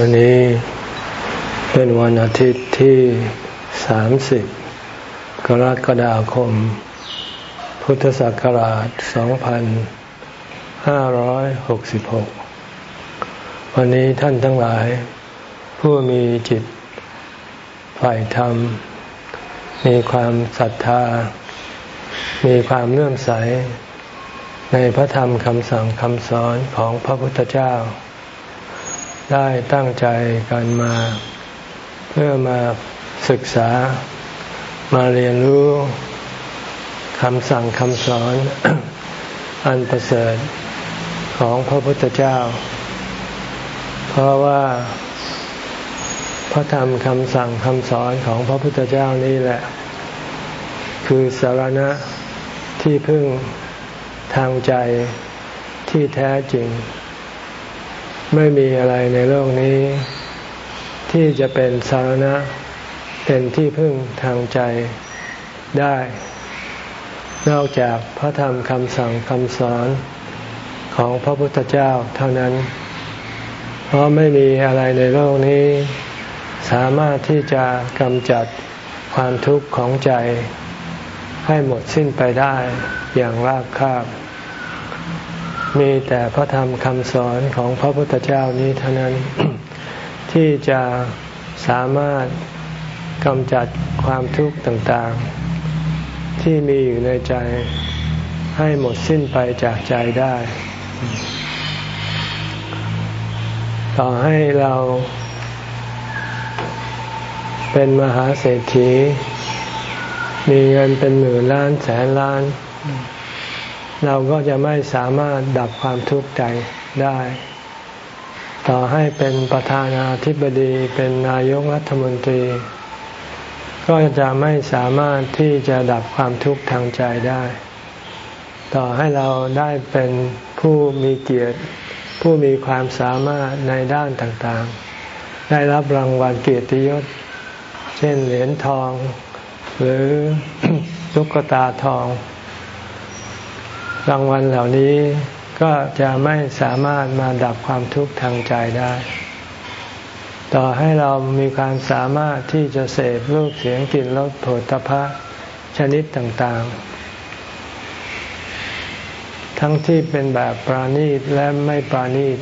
วันนี้เป็นวันอาทิตย์ที่ 30 กรกฎาคม พุทธศักราช 2566 วันนี้ท่านทั้งหลาย ผู้มีจิตฝ่ายธรรม มีความศรัทธา มีความเลื่อมใส ในพระธรรมคำสั่งคำสอนของพระพุทธเจ้า ได้ตั้งใจกันมา เพื่อมาศึกษามาเรียนรู้คำสั่งคำสอน อันประเสริฐของพระพุทธเจ้า เพราะว่าพระธรรมคำสั่งคำสอนของพระพุทธเจ้านี่แหละ คือสารณะที่พึ่งทางใจที่แท้จริง ไม่มีอะไรในโลกนี้ ที่จะเป็นสาระเป็นที่พึ่งทางใจได้ นอกจากพระธรรมคำสั่งคำสอนของพระพุทธเจ้าเท่านั้น เพราะไม่มีอะไรในโลกนี้ สามารถที่จะกำจัดความทุกข์ของใจ ให้หมดสิ้นไปได้อย่างราบคาบ มีแต่พระธรรมคำสอนของพระพุทธเจ้านี้เท่านั้น ที่จะสามารถกำจัดความทุกข์ต่างๆ ที่มีอยู่ในใจให้หมดสิ้นไปจากใจได้ ต่อให้เราเป็นมหาเศรษฐี มีเงินเป็นหมื่นล้านแสนล้าน เราก็จะไม่สามารถดับความทุกข์ใจได้ ต่อให้เป็นประธานาธิบดีเป็นนายกรัฐมนตรี ก็จะไม่สามารถที่จะดับความทุกข์ทางใจได้ ต่อให้เราได้เป็นผู้มีเกียรติ ผู้มีความสามารถในด้านต่างๆ ได้รับรางวัลเกียรติยศ เช่นเหรียญทอง หรือตุ๊กตาทอง รางวัลเหล่านี้ก็จะไม่สามารถมาดับความทุกข์ทางใจได้ ต่อให้เรามีความสามารถที่จะเสพรูปเสียงกลิ่นรสผลตภะชนิดต่างๆ ทั้งที่เป็นแบบปราณีตและไม่ปราณีต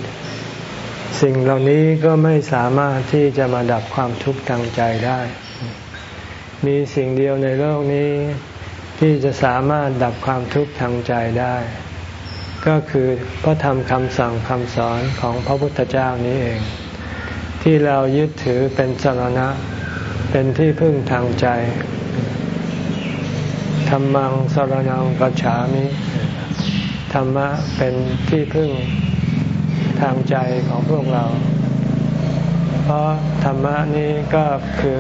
สิ่งเหล่านี้ก็ไม่สามารถที่จะมาดับความทุกข์ทางใจได้ มีสิ่งเดียวในโลกนี้ ที่จะสามารถดับความทุกข์ทางใจได้ ก็คือพระธรรมคำสั่งคำสอนของพระพุทธเจ้านี้เอง ที่เรายึดถือเป็นสรณะ เป็นที่พึ่งทางใจธรรมังสรนังกัจฉามิธรรมะเป็นที่พึ่งทางใจของพวกเรา เพราะธรรมะนี้ก็คือ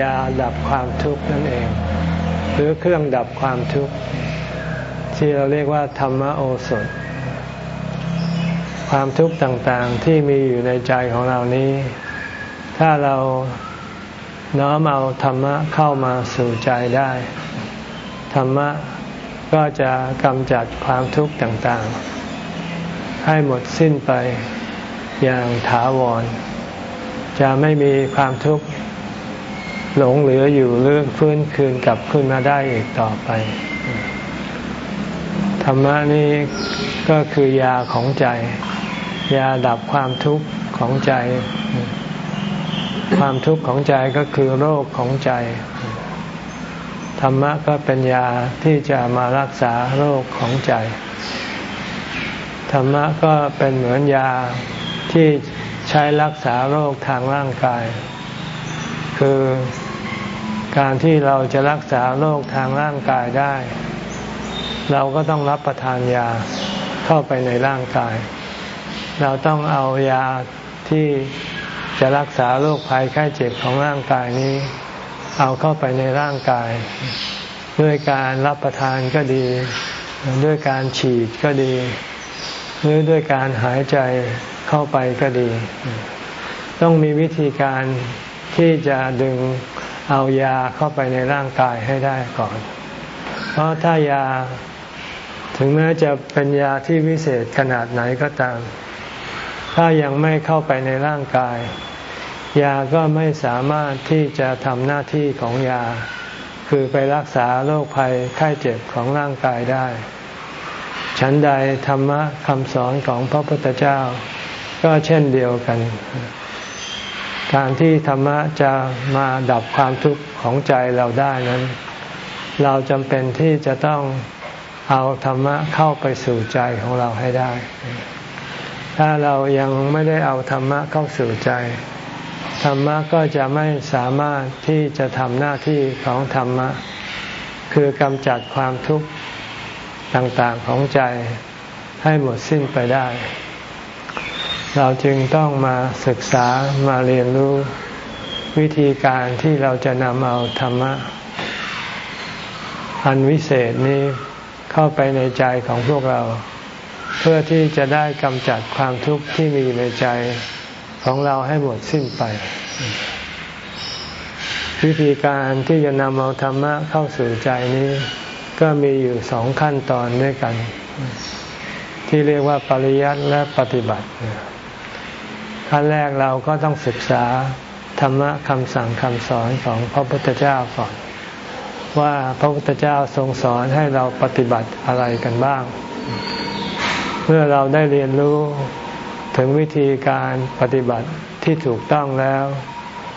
ยาดับความทุกข์นั่นเอง หรือเครื่องดับความทุกข์ ที่เราเรียกว่า ธรรมโอสถ ความทุกข์ต่างๆที่มีอยู่ในใจของเรานี้ ถ้าเราน้อมเอาธรรมะเข้ามาสู่ใจได้ ธรรมะก็จะกำจัดความทุกข์ต่างๆ ให้หมดสิ้นไปอย่างถาวร จะไม่มีความทุกข์ หลงเหลืออยู่เรื่องฟื้นคืนกลับขึ้นมาได้อีกต่อไป ธรรมะนี้ก็คือยาของใจ ยาดับความทุกข์ของใจ ความทุกข์ของใจก็คือโรคของใจ ธรรมะก็เป็นยาที่จะมารักษาโรคของใจ ธรรมะก็เป็นเหมือนยาที่ใช้รักษาโรคทางร่างกาย คือ การที่เราจะรักษาโรคทางร่างกายได้ เราก็ต้องรับประทานยาเข้าไปในร่างกาย เราต้องเอายาที่จะรักษาโรคภัยไข้เจ็บของร่างกายนี้ เอาเข้าไปในร่างกาย ด้วยการรับประทานก็ดี ด้วยการฉีดก็ดี หรือด้วยการหายใจเข้าไปก็ดี ต้องมีวิธีการที่จะดึง เอายาเข้าไปในร่างกายให้ได้ก่อน เพราะถ้ายาถึงแม้จะเป็นยาที่วิเศษขนาดไหนก็ตาม ถ้ายังไม่เข้าไปในร่างกาย ยาก็ไม่สามารถที่จะทำหน้าที่ของยา คือไปรักษาโรคภัยไข้เจ็บของร่างกายได้ ฉันใดธรรมะคำสอนของพระพุทธเจ้า ก็เช่นเดียวกัน การที่ธรรมะจะมาดับความทุกข์ของใจเราได้นั้น เราจำเป็นที่จะต้องเอาธรรมะเข้าไปสู่ใจของเราให้ได้ ถ้าเรายังไม่ได้เอาธรรมะเข้าสู่ใจ ธรรมะก็จะไม่สามารถที่จะทำหน้าที่ของธรรมะ คือกำจัดความทุกข์ต่างๆของใจให้หมดสิ้นไปได้ เราจึงต้องมาศึกษามาเรียนรู้วิธีการที่เราจะนำเอาธรรมะ อันวิเศษนี้เข้าไปในใจของพวกเรา เพื่อที่จะได้กำจัดความทุกข์ที่มีในใจของเราให้หมดสิ้นไป วิธีการที่จะนำเอาธรรมะเข้าสู่ใจนี้ ก็มีอยู่สองขั้นตอนด้วยกัน ที่เรียกว่าปริยัติและปฏิบัติ ขั้นแรกเราก็ต้องศึกษาธรรมะคำสั่งคำสอนของพระพุทธเจ้าก่อน ว่าพระพุทธเจ้าทรงสอนให้เราปฏิบัติอะไรกันบ้าง เมื่อเราได้เรียนรู้ถึงวิธีการปฏิบัติที่ถูกต้องแล้ว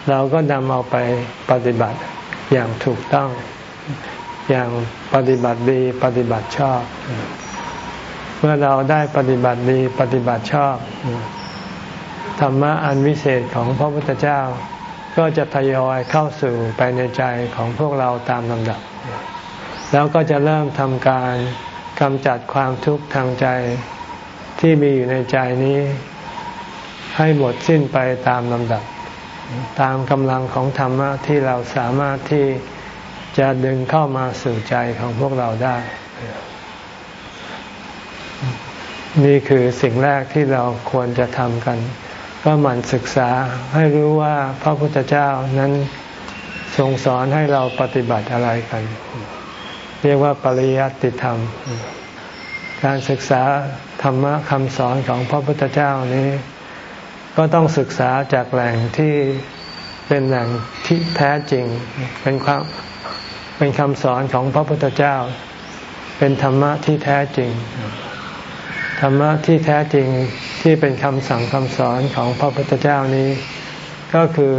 เราก็นำเอาไปปฏิบัติอย่างถูกต้อง อย่างปฏิบัติดีปฏิบัติชอบ เมื่อเราได้ปฏิบัติดีปฏิบัติชอบ ธรรมะอันวิเศษของพระพุทธเจ้า ก็จะทยอยเข้าสู่ไปในใจของพวกเราตามลำดับ แล้วก็จะเริ่มทำการกำจัดความทุกข์ทางใจที่มีอยู่ในใจนี้ ให้หมดสิ้นไปตามลำดับ ตามกำลังของธรรมะที่เราสามารถที่จะดึงเข้ามาสู่ใจของพวกเราได้ นี่คือสิ่งแรกที่เราควรจะทำกัน ก็หมั่นศึกษาให้รู้ว่าพระพุทธเจ้านั้นทรงสอนให้เราปฏิบัติอะไรกัน เรียกว่าปริยัติธรรม การศึกษาธรรมะคำสอนของพระพุทธเจ้านี้ ก็ต้องศึกษาจากแหล่งที่เป็นแหล่งที่แท้จริง เป็นความเป็นคำสอนของพระพุทธเจ้า เป็นธรรมะที่แท้จริง ธรรมะที่แท้จริงที่เป็นคำสั่งคำสอนของพระพุทธเจ้านี้ ก็คือ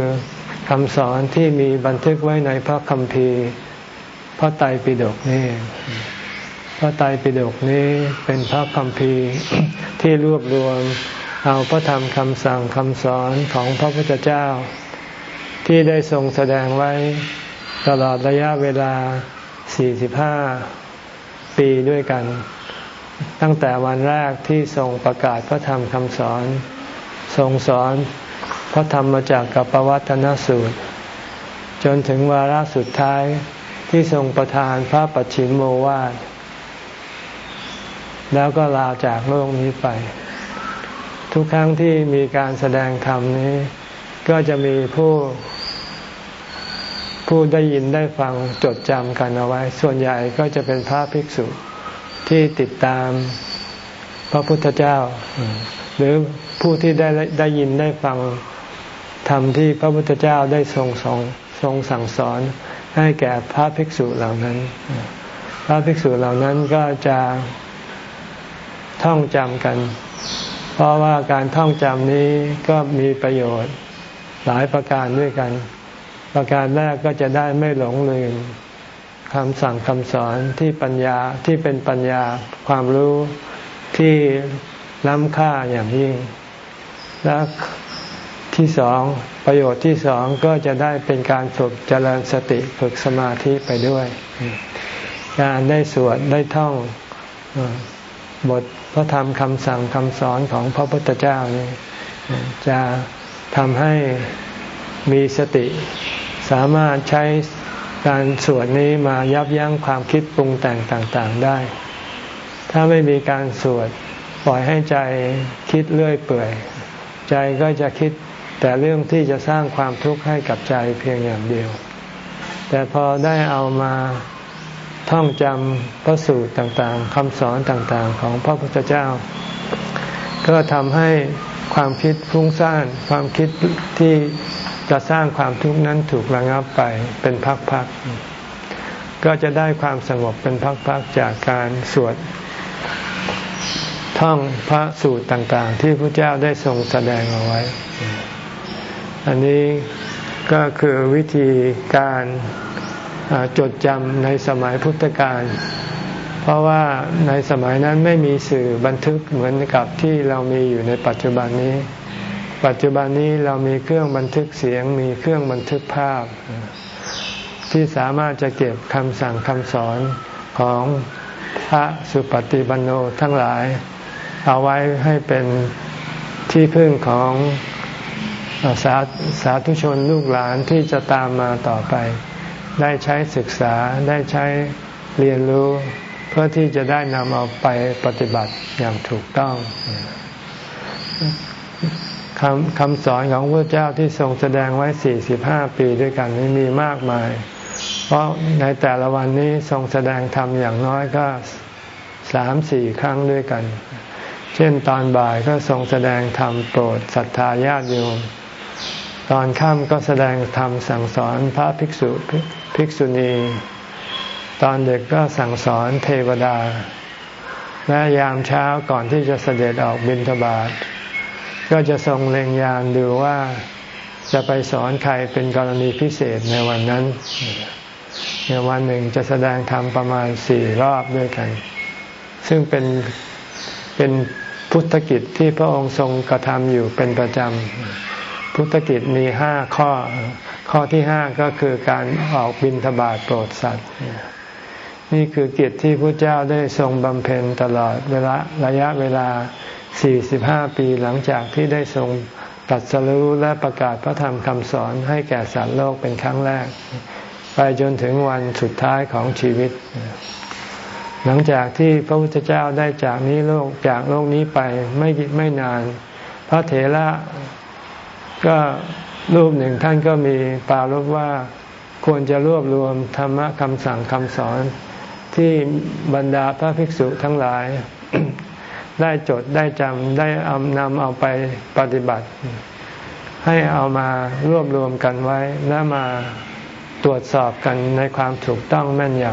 คำสอนที่มีบันทึกไว้ในพระคัมภีร์พระไตรปิฎกนี่พระไตรปิฎกนี้เป็นพระคัมภีร์ที่รวบรวมเอาพระธรรมคำสั่งคำสอนของพระพุทธเจ้า ที่ได้ทรงแสดงไว้ตลอดระยะเวลา 45 ปีด้วยกัน ตั้งแต่วันแรกที่ทรงประกาศพระธรรมคำสอน ทรงสอนพระธรรมมาจากกับปวัตนสูตร จนถึงวาระสุดท้ายที่ทรงประทานพระปัจฉิมโมวาทแล้วก็ลาจากโลกนี้ไป ทุกครั้งที่มีการแสดงธรรมนี้ ก็จะมีผู้ผู้ได้ยินได้ฟังจดจำกันเอาไว้ ส่วนใหญ่ก็จะเป็นพระภิกษุ ที่ติดตามพระพุทธเจ้า หรือผู้ที่ได้ได้ยินได้ฟังธรรมที่พระพุทธเจ้าได้ทรงทรงทรงสั่งสอนให้แก่พระภิกษุเหล่านั้น พระภิกษุเหล่านั้นก็จะท่องจำกัน เพราะว่าการท่องจำนี้ก็มีประโยชน์หลายประการด้วยกัน ประการแรกก็จะได้ไม่หลงลืม คำสั่งคำสอนที่ปัญญาที่เป็นปัญญาความรู้ที่ล้ำค่าอย่างยิ่ง และที่สองประโยชน์ที่สองก็จะได้เป็นการฝึกเจริญสติฝึกสมาธิไปด้วย การได้สวดได้ท่องบทพระธรรมคำสั่งคำสอนของพระพุทธเจ้านี่จะทำให้มีสติ สามารถใช้ การสวดนี้มายับยั้งความคิดปรุงแต่งต่างๆได้ ถ้าไม่มีการสวดปล่อยให้ใจคิดเรื่อยเปื่อย ใจก็จะคิดแต่เรื่องที่จะสร้างความทุกข์ให้กับใจเพียงอย่างเดียว แต่พอได้เอามาท่องจำพระสูตรต่างๆคำสอนต่างๆ ของพระพุทธเจ้า ก็ทำให้ความคิดฟุ้งซ่าน ความคิดที่ จะสร้างความทุกข์นั้นถูกระงับไปเป็นพักๆ ก็จะได้ความสงบเป็นพักๆ จากการสวดท่องพระสูตรต่างๆ ที่พระเจ้าได้ทรงแสดงเอาไว้ อันนี้ก็คือวิธีการจดจำในสมัยพุทธกาล เพราะว่าในสมัยนั้นไม่มีสื่อบันทึกเหมือนกับที่เรามีอยู่ในปัจจุบันนี้ ปัจจุบันนี้เรามีเครื่องบันทึกเสียง มีเครื่องบันทึกภาพ ที่สามารถจะเก็บคำสั่งคำสอนของพระสุปฏิบันโนทั้งหลาย เอาไว้ให้เป็นที่พึ่งของสาสาธุชนลูกหลานที่จะตามมาต่อไป ได้ใช้ศึกษาได้ใช้เรียนรู้ เพื่อที่จะได้นำเอาไปปฏิบัติอย่างถูกต้อง คำคำสอนของพระเจ้าที่ทรงแสดงไว้ 45 ปีด้วยกันนี้มีมากมาย เพราะในแต่ละวันนี้ทรงแสดงธรรมอย่างน้อยก็สามสี่ครั้งด้วยกัน เช่นตอนบ่ายก็ทรงแสดงธรรมโปรดศรัทธาญาติโยม ตอนค่ำก็แสดงธรรมสั่งสอนพระภิกษุภิกษุณี ตอนเด็กก็สั่งสอนเทวดา และยามเช้าก่อนที่จะเสด็จออกบิณฑบาต ก็จะทรงเล็งยานดูว่าจะไปสอนใครเป็นกรณีพิเศษในวันนั้นในวันหนึ่งจะแสดงธรรมประมาณสี่รอบด้วยกัน ซึ่งเป็นเป็นพุทธกิจที่พระองค์ทรงกระทำอยู่เป็นประจำ พุทธกิจมีห้าข้อ ข้อที่ห้าก็คือการออกบิณฑบาตโปรดสัตว์ นี่คือกิจที่พระเจ้าได้ทรงบำเพ็ญตลอดเวลาระยะเวลา 45 ปีหลังจากที่ได้ทรงตัดสรู้และประกาศพระธรรมคำสอนให้แก่สัตว์โลกเป็นครั้งแรก ไปจนถึงวันสุดท้ายของชีวิต หลังจากที่พระพุทธเจ้าได้จากนี้โลกจากโลกนี้ไปไม่ไม่นาน พระเถระก็รูปหนึ่งท่านก็มีปารบว่าควรจะรวบรวมธรรมะคำสั่งคำสอนที่บรรดาพระภิกษุทั้งหลาย ได้จดได้จำได้เอานำเอาไปปฏิบัติ ให้เอามารวบรวมกันไว้ และมาตรวจสอบกันในความถูกต้องแม่นย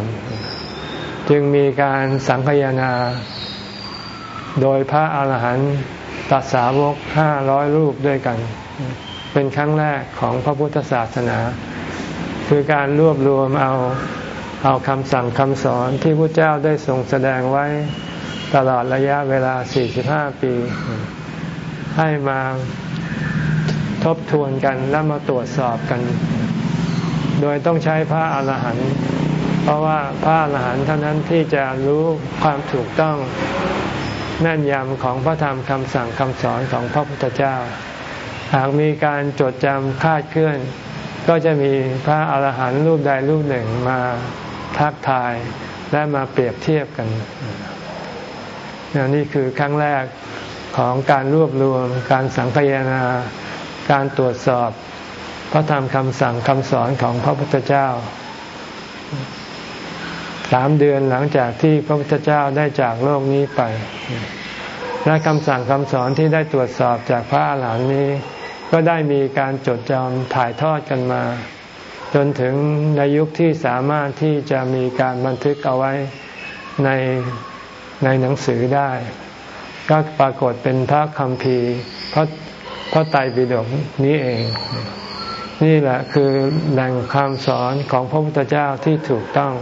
ำจึงมีการสังคยนา โดยพระอาหารหันตตัสาวกห้าร้อยรูปด้วยกัน เป็นครั้งแรกของพระพุทธศาสนา คือการรวบรวมเอาเอาคำสั่งคำสอนที่พระเจ้าได้ทรงแสดงไว้ ตลอดระยะเวลา 45 ปี ให้มาทบทวนกันและมาตรวจสอบกัน โดยต้องใช้พระอาหารหันต์เพราะว่าพระอาหารหันต์เท่านั้นที่จะรู้ความถูกต้องแน่นยำของพระธรรมคำสั่งคำสอนของพระพุทธเจ้า หากมีการจดจำคาดเคลื่อน ก็จะมีพระอาหารหันต์รูปใดรูปหนึ่งมาทักทายและมาเปรียบเทียบกัน นี่คือครั้งแรกของการรวบรวม การสังคยนา การตรวจสอบพระธรรมคำสั่งคำสอนของพระพุทธเจ้าสามเดือนหลังจากที่พระพุทธเจ้าได้จากโลกนี้ไป และคำสั่งคำสอนที่ได้ตรวจสอบจากพระอาหารหันต์นี้ ก็ได้มีการจดจำถ่ายทอดกันมา จนถึงในยุคที่สามารถที่จะมีการบันทึกเอาไว้ใน ในหนังสือได้ ก็ปรากฏเป็นพระคัมภีพระพระไตรปิฎกนี้เอง นี่แหละคือแหล่งคำสอนของพระพุทธเจ้าที่ถูกต้อง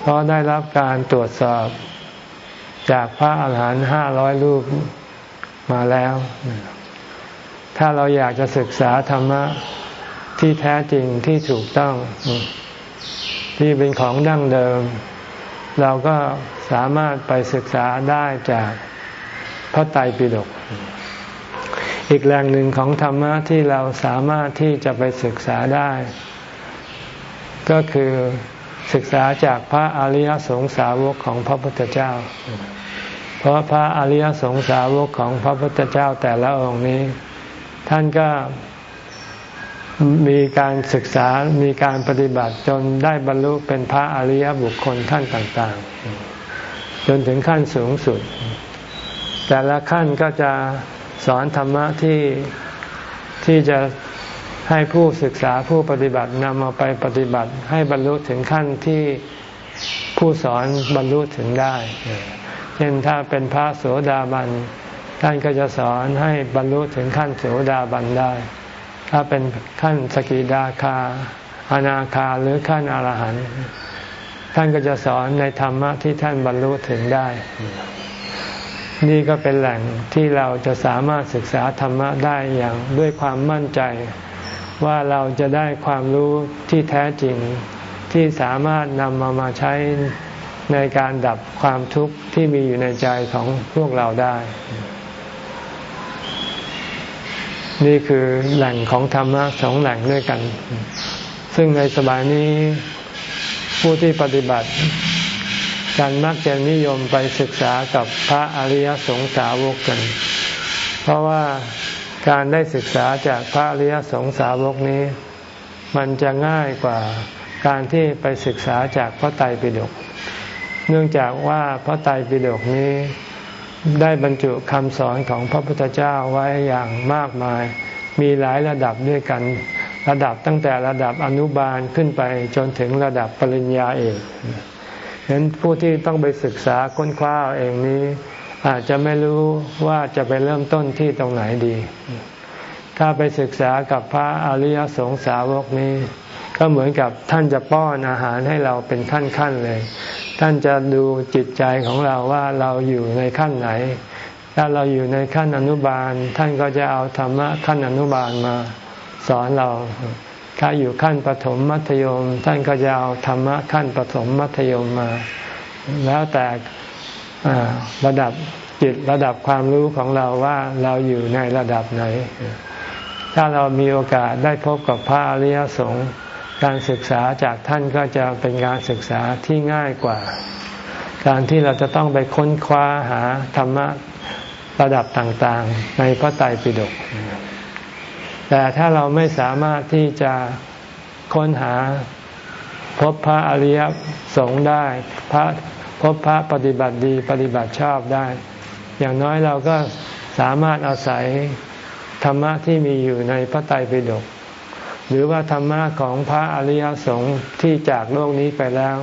เพราะได้รับการตรวจสอบ จากพระอาหารหันต์ห้าร้อยรูปมาแล้ว ถ้าเราอยากจะศึกษาธรรมะที่แท้จริงที่ถูกต้อง ที่เป็นของดั้งเดิม เราก็สามารถไปศึกษาได้จากพระไตรปิฎกอีกแหล่งหนึ่งของธรรมะที่เราสามารถที่จะไปศึกษาได้ ก็คือศึกษาจากพระอริยสงสาวกของพระพุทธเจ้า เพราะพระอริยสงสาวกของพระพุทธเจ้าแต่ละองค์นี้ ท่านก็ มีการศึกษา มีการปฏิบัติจนได้บรรลุเป็นพระอริยบุคคลขั้นต่างๆ จนถึงขั้นสูงสุด แต่ละขั้นก็จะสอนธรรมะที่ที่จะให้ผู้ศึกษาผู้ปฏิบัตินำมาไปปฏิบัติ ให้บรรลุถึงขั้นที่ผู้สอนบรรลุถึงได้ เช่นถ้าเป็นพระโสดาบันท่านก็จะสอนให้บรรลุถึงขั้นโสดาบันได้ ถ้าเป็นขั้นสกิดาคา อนาคาหรือขั้นอรหันต์ท่านก็จะสอนในธรรมะที่ท่านบรรลุถึงได้ นี่ก็เป็นแหล่งที่เราจะสามารถศึกษาธรรมะได้อย่างด้วยความมั่นใจ ว่าเราจะได้ความรู้ที่แท้จริงที่สามารถนำมามาใช้ในการดับความทุกข์ที่มีอยู่ในใจของพวกเราได้ นี่คือแหล่งของธรรมะสองแหล่งด้วยกัน ซึ่งในสมัยนี้ผู้ที่ปฏิบัติการมักจะนิยมไปศึกษากับพระอริยสงสาวกกัน เพราะว่าการได้ศึกษาจากพระอริยสงสาวกนี้ มันจะง่ายกว่าการที่ไปศึกษาจากพระไตรปิฎก เนื่องจากว่าพระไตรปิฎกนี้ ได้บรรจุคำสอนของพระพุทธเจ้าไว้อย่างมากมาย มีหลายระดับด้วยกัน ระดับตั้งแต่ระดับอนุบาลขึ้นไปจนถึงระดับปริญญาเอกฉะนั้นผู้ที่ต้องไปศึกษาค้นคว้าเองนี้ อาจจะไม่รู้ว่าจะไปเริ่มต้นที่ตรงไหนดี ถ้าไปศึกษากับพระอริยสงสาวกนี้ ก็เหมือนกับท่านจะป้อนอาหารให้เราเป็นขั้นๆเลย ท่านจะดูจิตใจของเราว่าเราอยู่ในขั้นไหน ถ้าเราอยู่ในขั้นอนุบาล ท่านก็จะเอาธรรมะขั้นอนุบาลมาสอนเรา ถ้าอยู่ขั้นปฐมมัธยม ท่านก็จะเอาธรรมะขั้นปฐมมัธยมมา แล้วแต่ระดับจิตระดับความรู้ของเราว่าเราอยู่ในระดับไหน ถ้าเรามีโอกาสได้พบกับพระอริยสงฆ์ การศึกษาจากท่านก็จะเป็นการศึกษาที่ง่ายกว่า การที่เราจะต้องไปค้นคว้าหาธรรมะระดับต่างๆ ในพระไตรปิฎกแต่ถ้าเราไม่สามารถที่จะค้นหาพบพระอริยสงฆ์ได้พระพบพระปฏิบัติดีปฏิบัติชอบได้ อย่างน้อยเราก็สามารถอาศัยธรรมะที่มีอยู่ในพระไตรปิฎก หรือว่าธรรมะของพระอริยสงฆ์ที่จากโลกนี้ไปแล้ว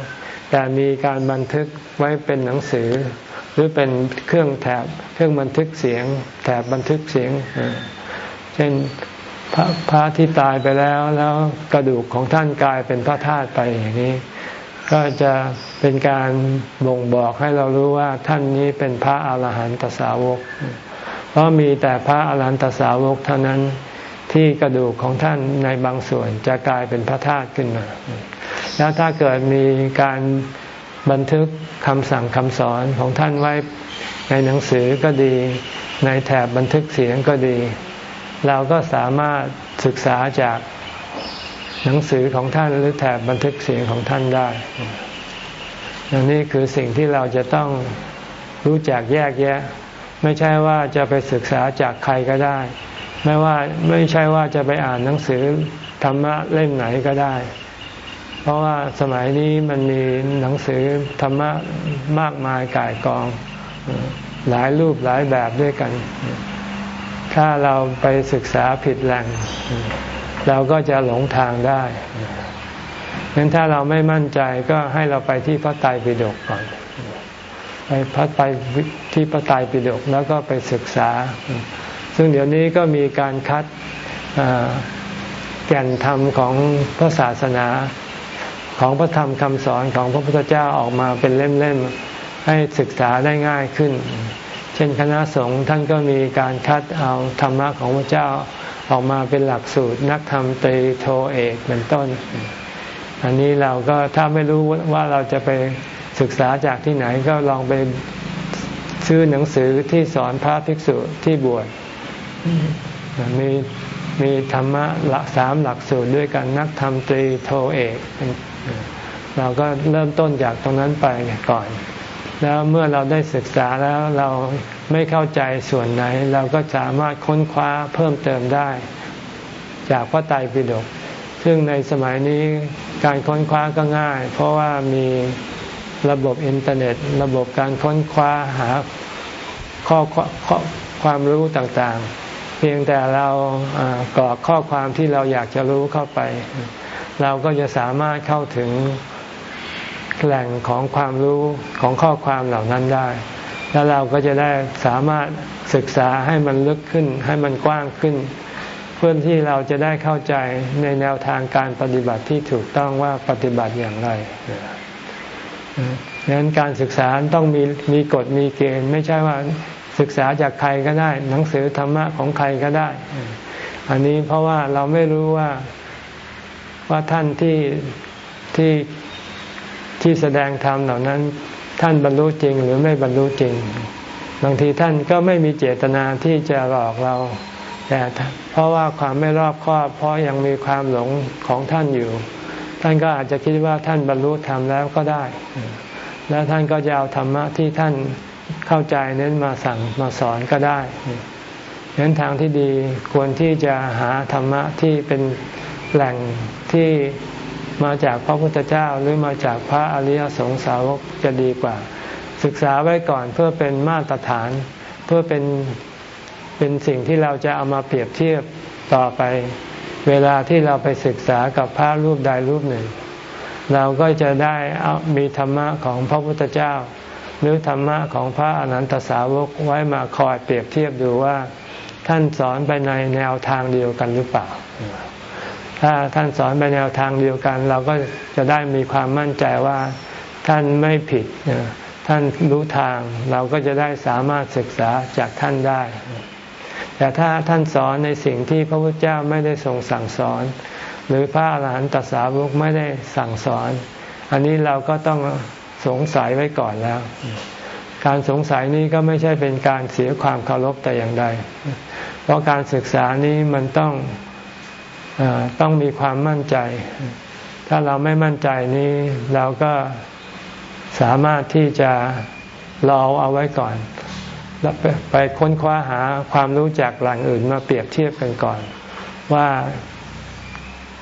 แต่มีการบันทึกไว้เป็นหนังสือ หรือเป็นเครื่องแถบเครื่องบันทึกเสียง แถบบันทึกเสียง เช่นพระพระที่ตายไปแล้วแล้วกระดูกของท่านกลายเป็นพระธาตุไปอย่างนี้ ก็จะเป็นการบ่งบอกให้เรารู้ว่าท่านนี้เป็นพระอาหารหันตสาวก เพราะมีแต่พระอาหารหันตสาวกเท่านั้น ที่กระดูกของท่านในบางส่วนจะกลายเป็นพระธาตุขึ้นมา แล้วถ้าเกิดมีการบันทึกคำสั่งคำสอนของท่านไว้ในหนังสือก็ดี ในแถบบันทึกเสียงก็ดี เราก็สามารถศึกษาจากหนังสือของท่านหรือแถบบันทึกเสียงของท่านได้อันนี้คือสิ่งที่เราจะต้องรู้จักแยกแยะ ไม่ใช่ว่าจะไปศึกษาจากใครก็ได้ ไม่ว่าไม่ใช่ว่าจะไปอ่านหนังสือธรรมะเล่มไหนก็ได้ เพราะว่าสมัยนี้มันมีหนังสือธรรมะมากมายก่ายกอง หลายรูปหลายแบบด้วยกัน ถ้าเราไปศึกษาผิดแหล่ง เราก็จะหลงทางได้งั้นถ้าเราไม่มั่นใจก็ให้เราไปที่พระไตรปิฎกก่อน ไปพระไตรที่พระไตรปิฎกแล้วก็ไปศึกษา ซึ่งเดี๋ยวนี้ก็มีการคัดแก่นธรรมของพระศาสนาของพระธรรมคำสอนของพระพุทธเจ้าออกมาเป็นเล่มๆ ให้ศึกษาได้ง่ายขึ้น เช่นคณะสงฆ์ท่านก็มีการคัดเอาธรรมะของพระเจ้าออกมาเป็นหลักสูตรนักธรรมตรีโทเอกเป็นต้น อันนี้เราก็ถ้าไม่รู้ว่าเราจะไปศึกษาจากที่ไหนก็ลองไปซื้อหนังสือที่สอนพระภิกษุที่บวช มีมีธรรมะหลักสามหลักสูตรด้วยกันนักธรรมตรีโทเอกเราก็เริ่มต้นจากตรงนั้นไปก่อน แล้วเมื่อเราได้ศึกษาแล้วเราไม่เข้าใจส่วนไหน เราก็สามารถค้นคว้าเพิ่มเติมได้ จากพระไตรปิฎกซึ่งในสมัยนี้การค้นคว้าก็ง่าย เพราะว่ามีระบบอินเทอร์เน็ต ระบบการค้นคว้าหาข้อข้อความรู้ต่างๆ เพียงแต่เรากรอกข้อความที่เราอยากจะรู้เข้าไป เราก็จะสามารถเข้าถึงแหล่งของความรู้ของข้อความเหล่านั้นได้ แล้วเราก็จะได้สามารถศึกษาให้มันลึกขึ้น ให้มันกว้างขึ้น เพื่อที่เราจะได้เข้าใจในแนวทางการปฏิบัติที่ถูกต้องว่าปฏิบัติอย่างไรดังนั้นการศึกษาต้องมีมีกฎมีเกณฑ์ ไม่ใช่ว่า ศึกษาจากใครก็ได้ หนังสือธรรมะของใครก็ได้ อันนี้เพราะว่าเราไม่รู้ว่าว่าท่านที่ที่ที่แสดงธรรมเหล่านั้น ท่านบรรลุจริงหรือไม่บรรลุจริง บางทีท่านก็ไม่มีเจตนาที่จะหลอกเรา แต่เพราะว่าความไม่รอบคอบเพราะยังมีความหลงของท่านอยู่ ท่านก็อาจจะคิดว่าท่านบรรลุธรรมแล้วก็ได้ แล้วท่านก็จะเอาธรรมะที่ท่าน เข้าใจเน้นมาสั่งมาสอนก็ได้เน้นทางที่ดีควรที่จะหาธรรมะที่เป็นแหล่งที่มาจากพระพุทธเจ้าหรือมาจากพระอริยสงสาวกจะดีกว่า ศึกษาไว้ก่อนเพื่อเป็นมาตรฐาน เพื่อเป็นเป็นสิ่งที่เราจะเอามาเปรียบเทียบต่อไป เวลาที่เราไปศึกษากับพระรูปใดรูปหนึ่ง เราก็จะได้เอามีธรรมะของพระพุทธเจ้า หรือธรรมะของพระอนันตสาวกไว้มาคอยเปรียบเทียบดูว่า ท่านสอนไปในแนวทางเดียวกันหรือเปล่า ถ้าท่านสอนไปแนวทางเดียวกัน เราก็จะได้มีความมั่นใจว่าท่านไม่ผิด ท่านรู้ทางเราก็จะได้สามารถศึกษาจากท่านได้ แต่ถ้าท่านสอนในสิ่งที่พระพุทธเจ้าไม่ได้ทรงสั่งสอน หรือพระอรหันตสาวกไม่ได้สั่งสอน อันนี้เราก็ต้อง สงสัยไว้ก่อนแล้ว การสงสัยนี้ก็ไม่ใช่เป็นการเสียความเคารพแต่อย่างใด เพราะการศึกษานี้มันต้องต้องมีความมั่นใจ ถ้าเราไม่มั่นใจนี้เราก็สามารถที่จะรอเอาไว้ก่อนแล้วไปค้นคว้าหาความรู้จากแหล่งอื่นมาเปรียบเทียบกันก่อน ว่า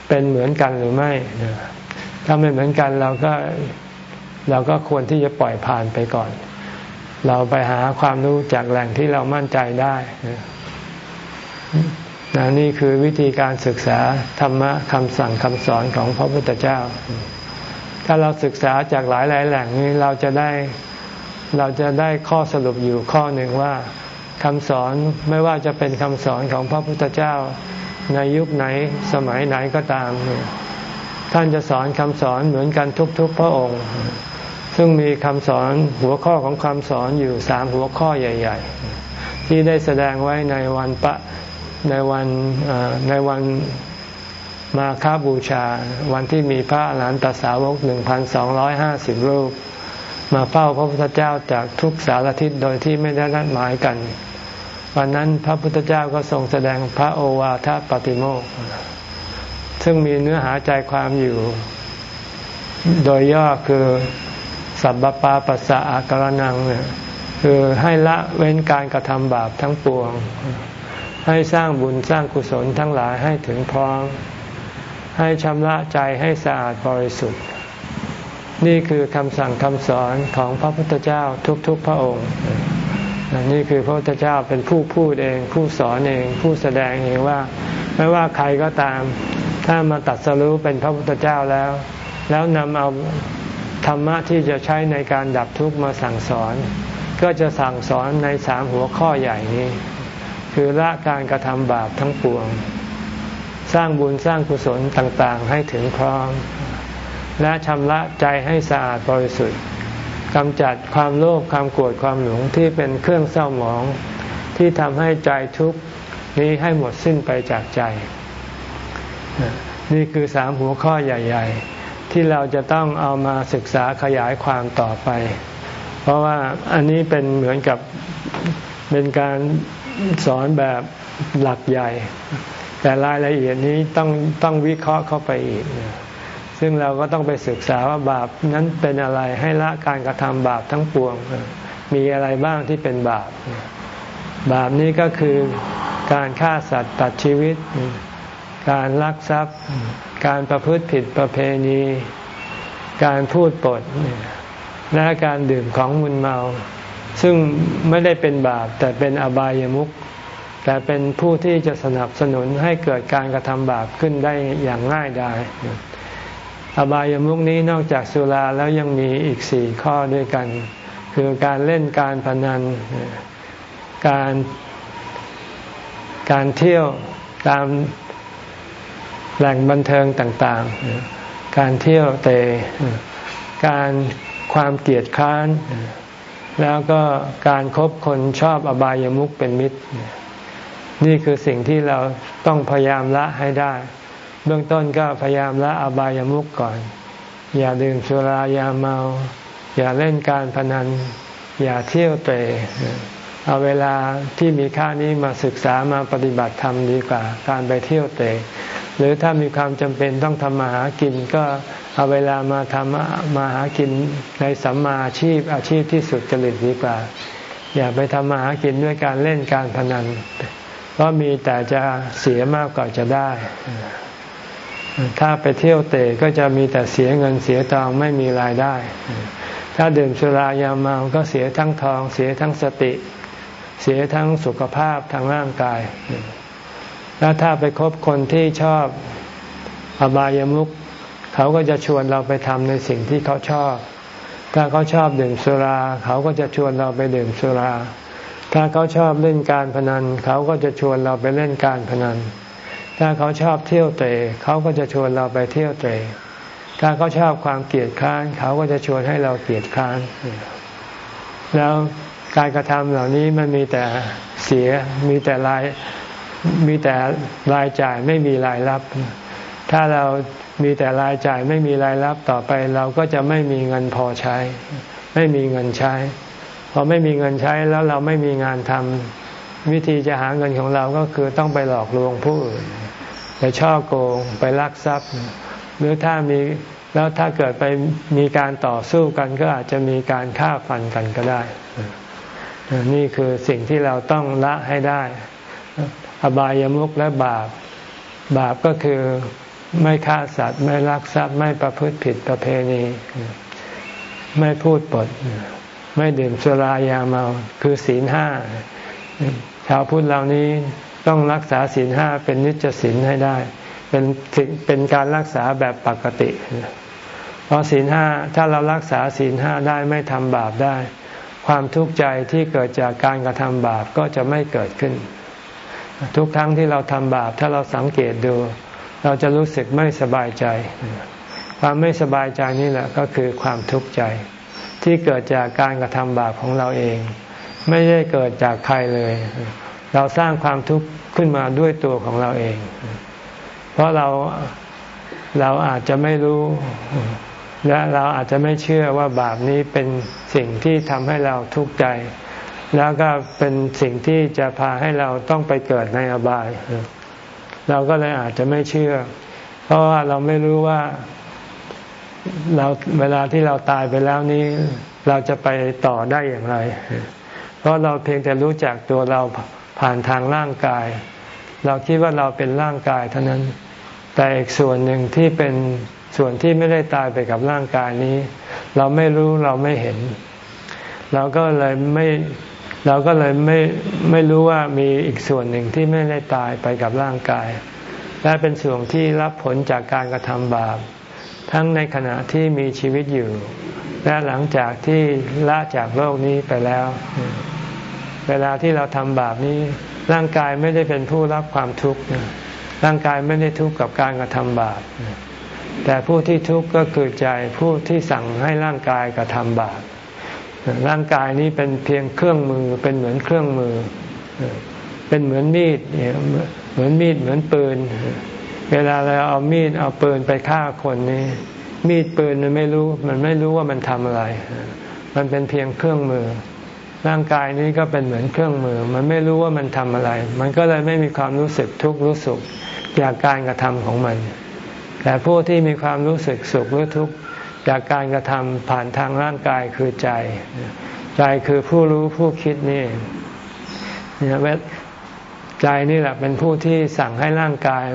เป็นเหมือนกันหรือไม่ ถ้าไม่เหมือนกันเราก็ เราก็ควรที่จะปล่อยผ่านไปก่อน เราไปหาความรู้จากแหล่งที่เรามั่นใจได้นะนี่คือวิธีการศึกษาธรรมะคำสั่งคำสอนของพระพุทธเจ้า ถ้าเราศึกษาจากหลายหลายแหล่งนี้เราจะได้เราจะได้ข้อสรุปอยู่ข้อหนึ่งว่าคำสอนไม่ว่าจะเป็นคำสอนของพระพุทธเจ้า ในยุคไหนสมัยไหนก็ตาม ท่านจะสอนคำสอนเหมือนกันทุกๆพระองค์ ซึ่งมีคำสอนหัวข้อของคำสอนอยู่สามหัวข้อใหญ่ ๆ ที่ได้แสดงไว้ในวันปะในวันในวันมาคาบูชา วันที่มีพระอรหันตสาวกหนึ่งพันสองร้อยห้าสิบรูป มาเฝ้าพระพุทธเจ้าจากทุกสารทิศโดยที่ไม่ได้นัดหมายกัน วันนั้นพระพุทธเจ้าก็ทรงแสดงพระโอวาทปฏิโมกซึ่งมีเนื้อหาใจความอยู่ โดยย่อคือ สัพปาปัสสะอาการนังเนี่ยคือให้ละเว้นการกระทำบาปทั้งปวง ให้สร้างบุญสร้างกุศลทั้งหลายให้ถึงพร้อม ให้ชำระใจให้สะอาดบริสุทธิ์ นี่คือคำสั่งคำสอนของพระพุทธเจ้าทุกๆพระองค์ นี่คือพระพุทธเจ้าเป็นผู้พูดเอง ผู้สอนเองผู้แสดงเองว่า ไม่ว่าใครก็ตาม ถ้ามาตัดสรู้เป็นพระพุทธเจ้าแล้ว แล้วนำเอา ธรรมะที่จะใช้ในการดับทุกข์มาสั่งสอน ก็จะสั่งสอนในสามหัวข้อใหญ่นี้ คือละการกระทำบาปทั้งปวง สร้างบุญสร้างกุศลต่างๆ ให้ถึงพร้อม และชำระใจให้สะอาดบริสุทธิ์กำจัดความโลภความโกรธความหลงที่เป็นเครื่องเศร้าหมอง ที่ทำให้ใจทุกข์นี้ให้หมดสิ้นไปจากใจ นี่คือสามหัวข้อใหญ่ ๆ ที่เราจะต้องเอามาศึกษาขยายความต่อไป เพราะว่าอันนี้เป็นเหมือนกับเป็นการสอนแบบหลักใหญ่ แต่รายละเอียดนี้ต้องต้องวิเคราะห์เข้าไปอีก ซึ่งเราก็ต้องไปศึกษาว่าบาปนั้นเป็นอะไรให้ละการกระทำบาปทั้งปวง มีอะไรบ้างที่เป็นบาป บาปนี้ก็คือการฆ่าสัตว์ตัดชีวิต การลักทรัพย์ การประพฤติผิดประเพณี การพูดปด และการดื่มของมึนเมา ซึ่งไม่ได้เป็นบาปแต่เป็นอบายามุขแต่เป็นผู้ที่จะสนับสนุนให้เกิดการกระทำบาปขึ้นได้อย่างง่ายดายอบายามุขนี้นอกจากสุราแล้วยังมีอีกสี่ข้อด้วยกัน คือการเล่นการพนัน การการเที่ยวตาม แหล่งบันเทิงต่างๆ การเที่ยวเตะการความเกลียดค้าน แล้วก็การครบคนชอบอบายามุขเป็นมิตร นี่คือสิ่งที่เราต้องพยายามละให้ได้ เบื้องต้นก็พยายามละอบายามุขก่อน อย่าดื่มสุรายาเมา อย่าเล่นการพนัน อย่าเที่ยวเตะเอาเวลาที่มีค่านี้มาศึกษามาปฏิบัติธรรมดีกว่า การไปเที่ยวเตะ หรือถ้ามีความจำเป็นต้องทำมาหากินก็เอาเวลามาทำมาหากินในสัมมาอาชีพอาชีพที่สุดจริตดีกว่า อย่าไปทำมาหากินด้วยการเล่นการพนันเพราะมีแต่จะเสียมากกว่าจะได้ ถ้าไปเที่ยวเตะก็จะมีแต่เสียเงินเสียทองไม่มีรายได้ ถ้าดื่มสุรายาเมาก็เสียทั้งทอง เสียทั้งสติ เสียทั้งสุขภาพทางร่างกาย แล้วถ้าไปคบคนที่ชอบอบายามุขเขาก็จะชวนเราไปทำในสิ่งที่เขาชอบ ถ้าเขาชอบดื่มสุรา เขาก็จะชวนเราไปดื่มสุรา ถ้าเขาชอบเล่นการพนัน เขาก็จะชวนเราไปเล่นการพนัน ถ้าเขาชอบเที่ยวเตะเขาก็จะชวนเราไปเที่ยวเตะถ้าเขาชอบความเกลียดค้าน เขาก็จะชวนให้เราเกลียดค้าน แล้วการกระทำเหล่านี้มันมีแต่เสียมีแต่ราย มีแต่รายจ่ายไม่มีรายรับ ถ้าเรามีแต่รายจ่ายไม่มีรายรับต่อไป เราก็จะไม่มีเงินพอใช้ ไม่มีเงินใช้พอไม่มีเงินใช้แล้วเราไม่มีงานทำวิธีจะหาเงินของเราก็คือต้องไปหลอกลวงผู้อื่นไปช่อโกงไปลักทรัพย์ หรือถ้ามีแล้วถ้าเกิดไปมีการต่อสู้กันก็อาจจะมีการฆ่าฟันกันก็ได้ นี่คือสิ่งที่เราต้องละให้ได้ อบายามุขและบาป บาปก็คือไม่ฆ่าสัตว์ ไม่ลักทรัพย์ไม่ประพฤติผิดประเพณี ไม่พูดปด ไม่ดื่มสุรายาเมาคือศีลห้าชาวพุทธเหล่านี้ต้องรักษาศีลห้าเป็นนิจศีลให้ได้ เป็นเป็นการรักษาแบบปกติเพราะศีลห้าถ้าเรารักษาศีลห้าได้ไม่ทำบาปได้ ความทุกข์ใจที่เกิดจากการกระทำบาปก็จะไม่เกิดขึ้น ทุกครั้งที่เราทำบาปถ้าเราสังเกตดู เราจะรู้สึกไม่สบายใจ ความไม่สบายใจนี่แหละก็คือความทุกข์ใจ ที่เกิดจากการกระทำบาปของเราเอง ไม่ได้เกิดจากใครเลย เราสร้างความทุกข์ขึ้นมาด้วยตัวของเราเอง เพราะเราเราอาจจะไม่รู้ และเราอาจจะไม่เชื่อว่าบาปนี้เป็นสิ่งที่ทำให้เราทุกข์ใจ แล้วก็เป็นสิ่งที่จะพาให้เราต้องไปเกิดในอบาย เราก็เลยอาจจะไม่เชื่อ เพราะว่าเราไม่รู้ว่าเราเวลาที่เราตายไปแล้วนี้ เราจะไปต่อได้อย่างไร เพราะเราเพียงแต่รู้จักตัวเราผ่านทางร่างกาย เราคิดว่าเราเป็นร่างกายเท่านั้น แต่อีกส่วนหนึ่งที่เป็นส่วนที่ไม่ได้ตายไปกับร่างกายนี้ เราไม่รู้เราไม่เห็น เราก็เลยไม่ เราก็เลยไม่ไม่รู้ว่ามีอีกส่วนหนึ่งที่ไม่ได้ตายไปกับร่างกาย และเป็นส่วนที่รับผลจากการกระทำบาป ทั้งในขณะที่มีชีวิตอยู่ และหลังจากที่ละจากโลกนี้ไปแล้ว เวลาที่เราทำบาปนี้ ร่างกายไม่ได้เป็นผู้รับความทุกข์ร่างกายไม่ได้ทุกข์กับการกระทำบาปแต่ผู้ที่ทุกข์ก็คือใจผู้ที่สั่งให้ร่างกายกระทำบาป ร่างกายนี้เป็นเพียงเครื่องมือเป็นเหมือนเครื่องมือ เป็นเหมือนมีดเหมือนมีดเหมือนปืน เวลาเราเอามีดเอาปืนไปฆ่าคนนี้ มีดปืนมันไม่รู้ มันไม่รู้ว่ามันทำอะไร มันเป็นเพียงเครื่องมือ ร่างกายนี้ก็เป็นเหมือนเครื่องมือ มันไม่รู้ว่ามันทำอะไร มันก็เลยไม่มีความรู้สึกทุกข์รู้สึกจากการกระทำของมัน แต่ผู้ที่มีความรู้สึกสุขหรือทุกข์ จากการกระทำผ่านทางร่างกายคือใจ ใจคือผู้รู้ผู้คิดนี่เนี่ยเวใจนี่แหละเป็นผู้ที่สั่งให้ร่างกาย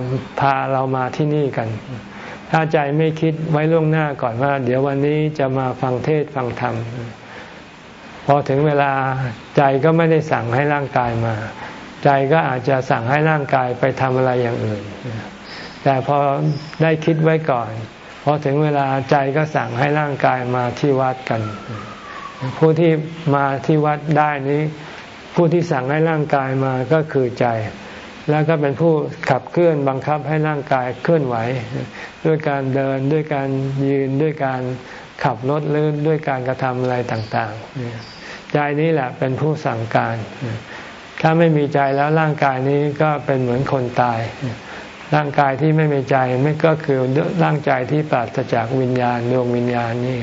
พาเรามาที่นี่กัน ถ้าใจไม่คิดไว้ล่วงหน้าก่อนว่า เดี๋ยววันนี้จะมาฟังเทศฟังธรรม พอถึงเวลาใจก็ไม่ได้สั่งให้ร่างกายมา ใจก็อาจจะสั่งให้ร่างกายไปทำอะไรอย่างอื่น แต่พอได้คิดไว้ก่อน พอถึงเวลาใจก็สั่งให้ร่างกายมาที่วัดกัน ผู้ที่มาที่วัดได้นี้ ผู้ที่สั่งให้ร่างกายมาก็คือใจ แล้วก็เป็นผู้ขับเคลื่อนบังคับให้ร่างกายเคลื่อนไหว ด้วยการเดินด้วยการยืนด้วยการขับรถลื่นด้วยการกระทำอะไรต่างๆ ใจนี้แหละเป็นผู้สั่งการ ถ้าไม่มีใจแล้วร่างกายนี้ก็เป็นเหมือนคนตาย ร่างกายที่ไม่มีใจไม่ก็คือร่างใจที่ปราศจากวิญญาณดวงวิญญาณนี่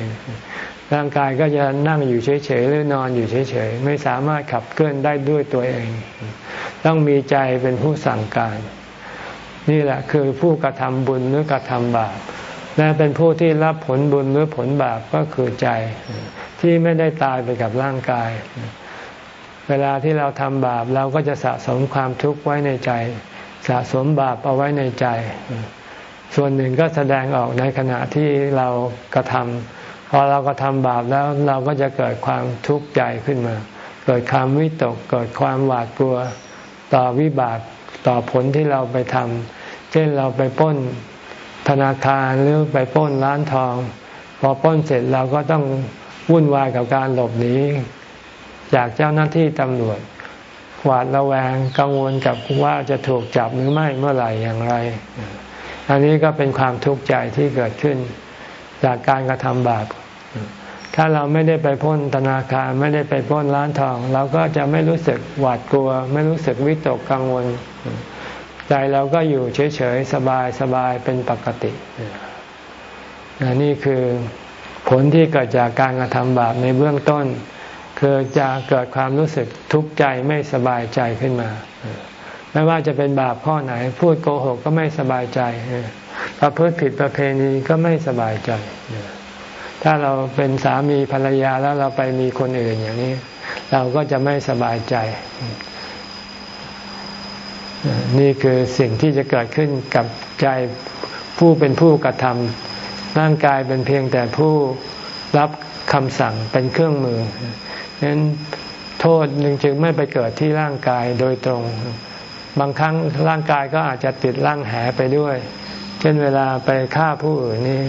ร่างกายก็จะนั่งอยู่เฉยๆหรือนอนอยู่เฉยๆไม่สามารถขับเคลื่อนได้ด้วยตัวเอง ต้องมีใจเป็นผู้สั่งการ นี่แหละคือผู้กระทำบุญหรือกระทำบาปและเป็นผู้ที่รับผลบุญหรือผลบาปก็คือใจ ที่ไม่ได้ตายไปกับร่างกาย เวลาที่เราทำบาปเราก็จะสะสมความทุกข์ไว้ในใจ สะสมบาปเอาไว้ในใจ ส่วนหนึ่งก็แสดงออกในขณะที่เรากระทำพอเรากระทำบาปแล้วเราก็จะเกิดความทุกข์ใจขึ้นมา เกิดความวิตกเกิดความหวาดกลัวต่อวิบากต่อผลที่เราไปทำเช่นเราไปป้นธนาคารหรือไปป้นร้านทอง พอป้นเสร็จเราก็ต้องวุ่นวายกับการหลบหนีจากเจ้าหน้าที่ตำรวจ หวาดระแวงกังวลกับว่าจะถูกจับหรือไม่เมื่อไหร่อย่างไร อันนี้ก็เป็นความทุกข์ใจที่เกิดขึ้น จากการกระทำบาป ถ้าเราไม่ได้ไปพ้นธนาคารไม่ได้ไปพ้นร้านทอง เราก็จะไม่รู้สึกหวาดกลัว ไม่รู้สึกวิตกกังวล ใจเราก็อยู่เฉยๆ สบายสบายเป็นปกตินี่คือผลที่เกิดจากการกระทำบาปในเบื้องต้น คือจะเกิดความรู้สึกทุกข์ใจไม่สบายใจขึ้นมา ไม่ว่าจะเป็นบาปข้อไหน พูดโกหกก็ไม่สบายใจประพฤติผิดประเพณีก็ไม่สบายใจ ถ้าเราเป็นสามีภรรยาแล้วเราไปมีคนอื่นอย่างนี้ เราก็จะไม่สบายใจ นี่คือสิ่งที่จะเกิดขึ้นกับใจผู้เป็นผู้กระทำร่างกายเป็นเพียงแต่ผู้รับคำสั่งเป็นเครื่องมือ ฉะนั้นโทษจึงไม่ไปเกิดที่ร่างกายโดยตรง บางครั้งร่างกายก็อาจจะติดร่างแหไปด้วย เช่นเวลาไปฆ่าผู้อื่นนี่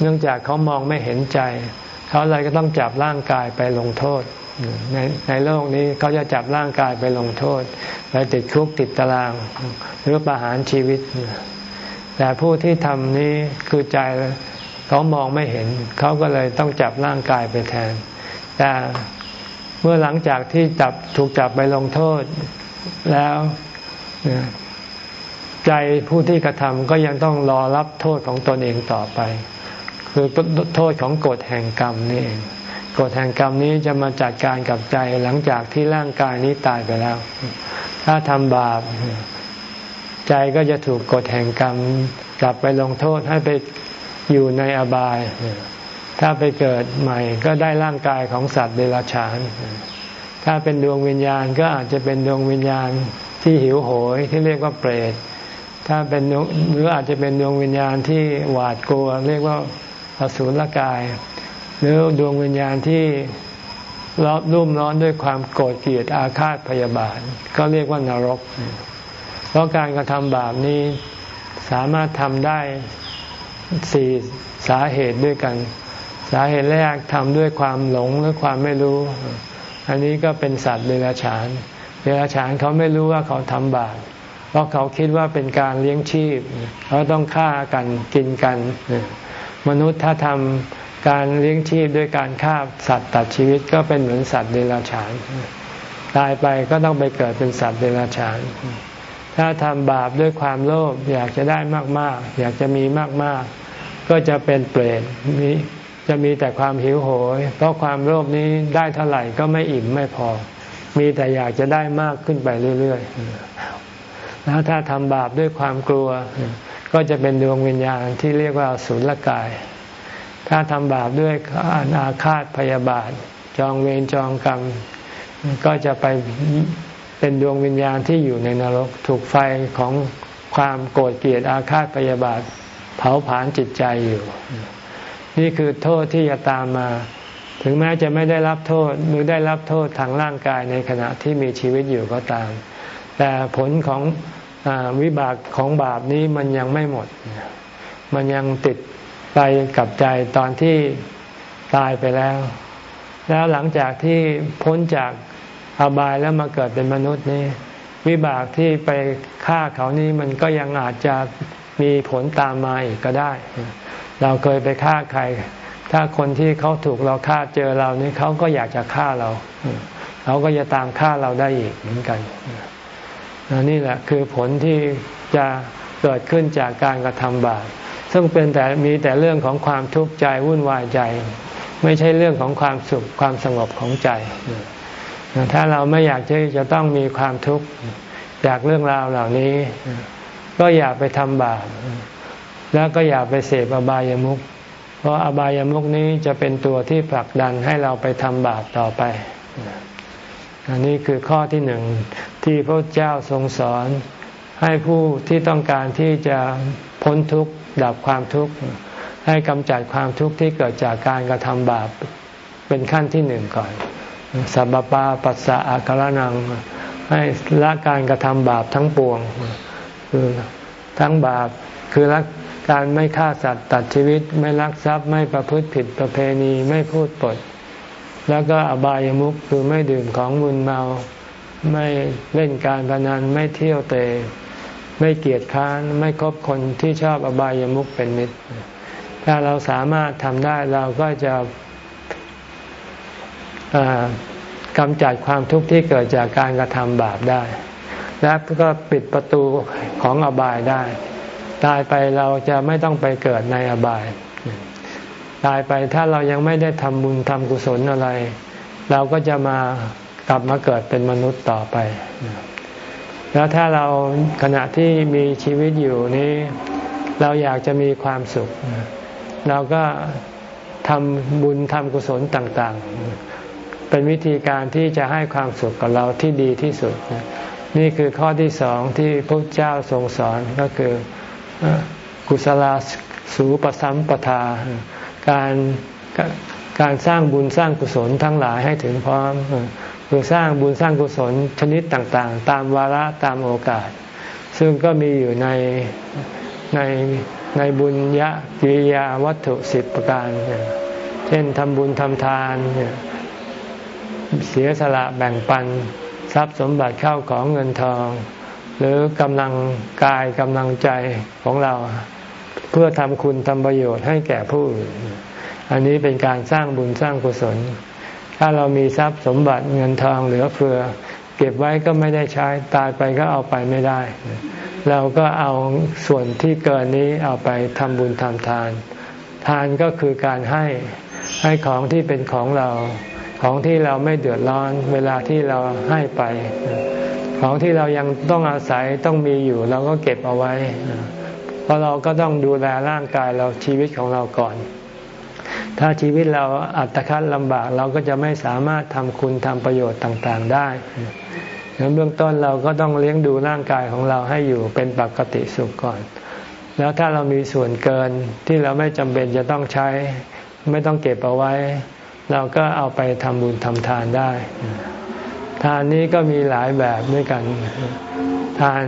เนื่องจากเขามองไม่เห็นใจ เขาเลยก็ต้องจับร่างกายไปลงโทษ ในในโลกนี้เขาจะจับร่างกายไปลงโทษไปติดคุกติดตาราง หรือประหารชีวิต แต่ผู้ที่ทำนี้คือใจเขามองไม่เห็น เขาก็เลยต้องจับร่างกายไปแทน แต่ เมื่อหลังจากที่จับถูกจับไปลงโทษแล้วใจผู้ที่กระทำก็ยังต้องรอรับโทษของตนเองต่อไป คือโทษของกฎแห่งกรรมนี่เองกฎแห่งกรรมนี้จะมาจัดการกับใจหลังจากที่ร่างกายนี้ตายไปแล้ว ถ้าทำบาปใจก็จะถูกกฎแห่งกรรมกลับไปลงโทษให้ไปอยู่ในอบาย ถ้าไปเกิดใหม่ก็ได้ร่างกายของสัตว์เดรัจฉาน ถ้าเป็นดวงวิญญาณก็อาจจะเป็นดวงวิญญาณที่หิวโหยที่เรียกว่าเปรต ถ้าเป็นหรืออาจจะเป็นดวงวิญญาณที่หวาดกลัว เรียกว่าอสูรกาย หรือดวงวิญญาณที่ร้อนรุ่มร้อนด้วยความโกรธเกลียดอาฆาตพยาบาท ก็เรียกว่านรก เพราะการกระทำบาปนี้สามารถทำได้สี่สาเหตุด้วยกัน สาเหตุแรกทำด้วยความหลงหรือความไม่รู้ อันนี้ก็เป็นสัตว์เดรัจฉานเดรัจฉานเขาไม่รู้ว่าเขาทำบาปเพราะเขาคิดว่าเป็นการเลี้ยงชีพ เขาต้องฆ่ากันกินกัน มนุษย์ถ้าทำการเลี้ยงชีพด้วยการฆ่าสัตว์ตัดชีวิตก็เป็นเหมือนสัตว์เดรัจฉาน ตายไปก็ต้องไปเกิดเป็นสัตว์เดรัจฉาน ถ้าทำบาปด้วยความโลภอยากจะได้มาก ๆ อยากจะมีมาก ๆ ก็จะเป็นเปรตมี จะมีแต่ความหิวโหย เพราะความโลภนี้ได้เท่าไหร่ก็ไม่อิ่มไม่พอ มีแต่อยากจะได้มากขึ้นไปเรื่อยๆ แล้วถ้าทำบาปด้วยความกลัว ก็จะเป็นดวงวิญญาณที่เรียกว่าสุลกาย ถ้าทำบาปด้วยอาฆาตพยาบาท จองเวรจองกรรม ก็จะไปเป็นดวงวิญญาณที่อยู่ในนรก ถูกไฟของความโกรธเกลียดอาฆาตพยาบาท เผาผลาญจิตใจอยู่ นี่คือโทษที่จะตามมา ถึงแม้จะไม่ได้รับโทษหรือได้รับโทษทางร่างกายในขณะที่มีชีวิตอยู่ก็ตาม แต่ผลของอวิบากของบาปนี้มันยังไม่หมด มันยังติดไปกับใจตอนที่ตายไปแล้ว แล้วหลังจากที่พ้นจากอบายแล้วมาเกิดเป็นมนุษย์นี่วิบากที่ไปฆ่าเขานี่มันก็ยังอาจจะมีผลตามมาอีกก็ได้ เราเคยไปฆ่าใคร ถ้าคนที่เขาถูกเราฆ่าเจอเรานี่เขาก็อยากจะฆ่าเรา เขาก็จะตามฆ่าเราได้อีกเหมือนกันนี่แหละคือผลที่จะเกิดขึ้นจากการกระทำบาปซึ่งเป็นแต่มีแต่เรื่องของความทุกข์ใจวุ่นวายใจ ไม่ใช่เรื่องของความสุขความสงบของใจ ถ้าเราไม่อยากที่จะต้องมีความทุกข์จากเรื่องราวเหล่านี้ ก็อย่าไปทำบาป แล้วก็อย่าไปเสพอบายามุขเพราะอบายามุขนี้จะเป็นตัวที่ผลักดันให้เราไปทำบาปต่อไป อันนี้คือข้อที่หนึ่งที่พระเจ้าทรงสอน ให้ผู้ที่ต้องการที่จะพ้นทุกข์ดับความทุกข์ให้กำจัดความทุกข์ที่เกิดจากการกระทำบาปเป็นขั้นที่หนึ่งก่อนสัพปาปัสสะอาการนัง ให้ละการกระทำบาปทั้งปวงคือทั้งบาปคือละ การไม่ฆ่าสัตว์ตัดชีวิตไม่ลักทรัพย์ไม่ประพฤติผิดประเพณีไม่พูดปด แล้วก็อบายามุขคือไม่ดื่มของมึนเมาไม่เล่นการพนันไม่เที่ยวเตะไม่เกียจค้านไม่คบคนที่ชอบอบายามุขเป็นมิตร ถ้าเราสามารถทำได้เราก็จะกำจัดความทุกข์ที่เกิดจากการกระทำบาปได้ และก็ปิดประตูของอบายได้ ตายไปเราจะไม่ต้องไปเกิดในอบาย ตายไปถ้าเรายังไม่ได้ทำบุญทำกุศลอะไร เราก็จะมากลับมาเกิดเป็นมนุษย์ต่อไป แล้วถ้าเราขณะที่มีชีวิตอยู่นี้ เราอยากจะมีความสุข เราก็ทำบุญทำกุศลต่าง ๆ เป็นวิธีการที่จะให้ความสุขกับเราที่ดีที่สุด นี่คือข้อที่สองที่พระเจ้าทรงสอนก็คือ กุศลสูปสัมปทา การการสร้างบุญสร้างกุศลทั้งหลายให้ถึงพร้อมคือสร้างบุญสร้างกุศลชนิดต่างๆ ตามวาระตามโอกาส ซึ่งก็มีอยู่ในในในบุญยะกิริยาวัตถุสิบประการ เช่นทำบุญทำทาน เสียสละแบ่งปัน ทรัพย์สมบัติเข้าของเงินทอง หรือกำลังกายกำลังใจของเรา เพื่อทำคุณทำประโยชน์ให้แก่ผู้อื่นอันนี้เป็นการสร้างบุญสร้างกุศล ถ้าเรามีทรัพย์สมบัติเงินทองเหลือเฟือ เก็บไว้ก็ไม่ได้ใช้ตายไปก็เอาไปไม่ได้ เราก็เอาส่วนที่เกินนี้เอาไปทำบุญทำทาน ทานก็คือการให้ให้ของที่เป็นของเราของที่เราไม่เดือดร้อน เวลาที่เราให้ไป ของที่เรายังต้องอาศัยต้องมีอยู่เราก็เก็บเอาไว้ เพราะเราก็ต้องดูแลร่างกายเราชีวิตของเราก่อน ถ้าชีวิตเราอัตคัดลำบากเราก็จะไม่สามารถทำคุณทำประโยชน์ต่างๆได้ดังเบื้องต้นเราก็ต้องเลี้ยงดูร่างกายของเราให้อยู่เป็นปกติสุขก่อน แล้วถ้าเรามีส่วนเกินที่เราไม่จำเป็นจะต้องใช้ ไม่ต้องเก็บเอาไว้ เราก็เอาไปทำบุญทำทานได้ ทานนี้ก็มีหลายแบบด้วยกัน ทาน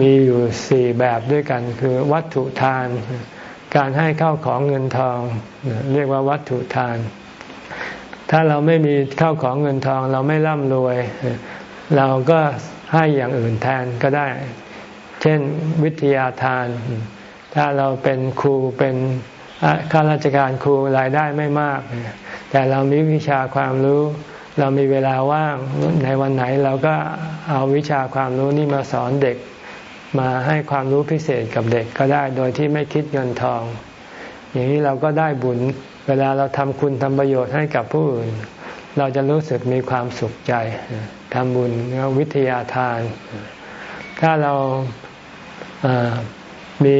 มีอยู่สี่แบบด้วยกัน คือวัตถุทาน การให้เข้าของเงินทอง เรียกว่าวัตถุทาน ถ้าเราไม่มีเข้าของเงินทอง เราไม่ร่ำรวย เราก็ให้อย่างอื่นแทนก็ได้ เช่นวิทยาทาน ถ้าเราเป็นครูเป็นข้าราชการครูรายได้ไม่มาก แต่เรามีวิชาความรู้ เรามีเวลาว่างในวันไหนเราก็เอาวิชาความรู้นี่มาสอนเด็ก มาให้ความรู้พิเศษกับเด็กก็ได้โดยที่ไม่คิดเงินทอง อย่างนี้เราก็ได้บุญ เวลาเราทำคุณทำประโยชน์ให้กับผู้อื่น เราจะรู้สึกมีความสุขใจทำบุญวิทยาทาน ถ้าเรามี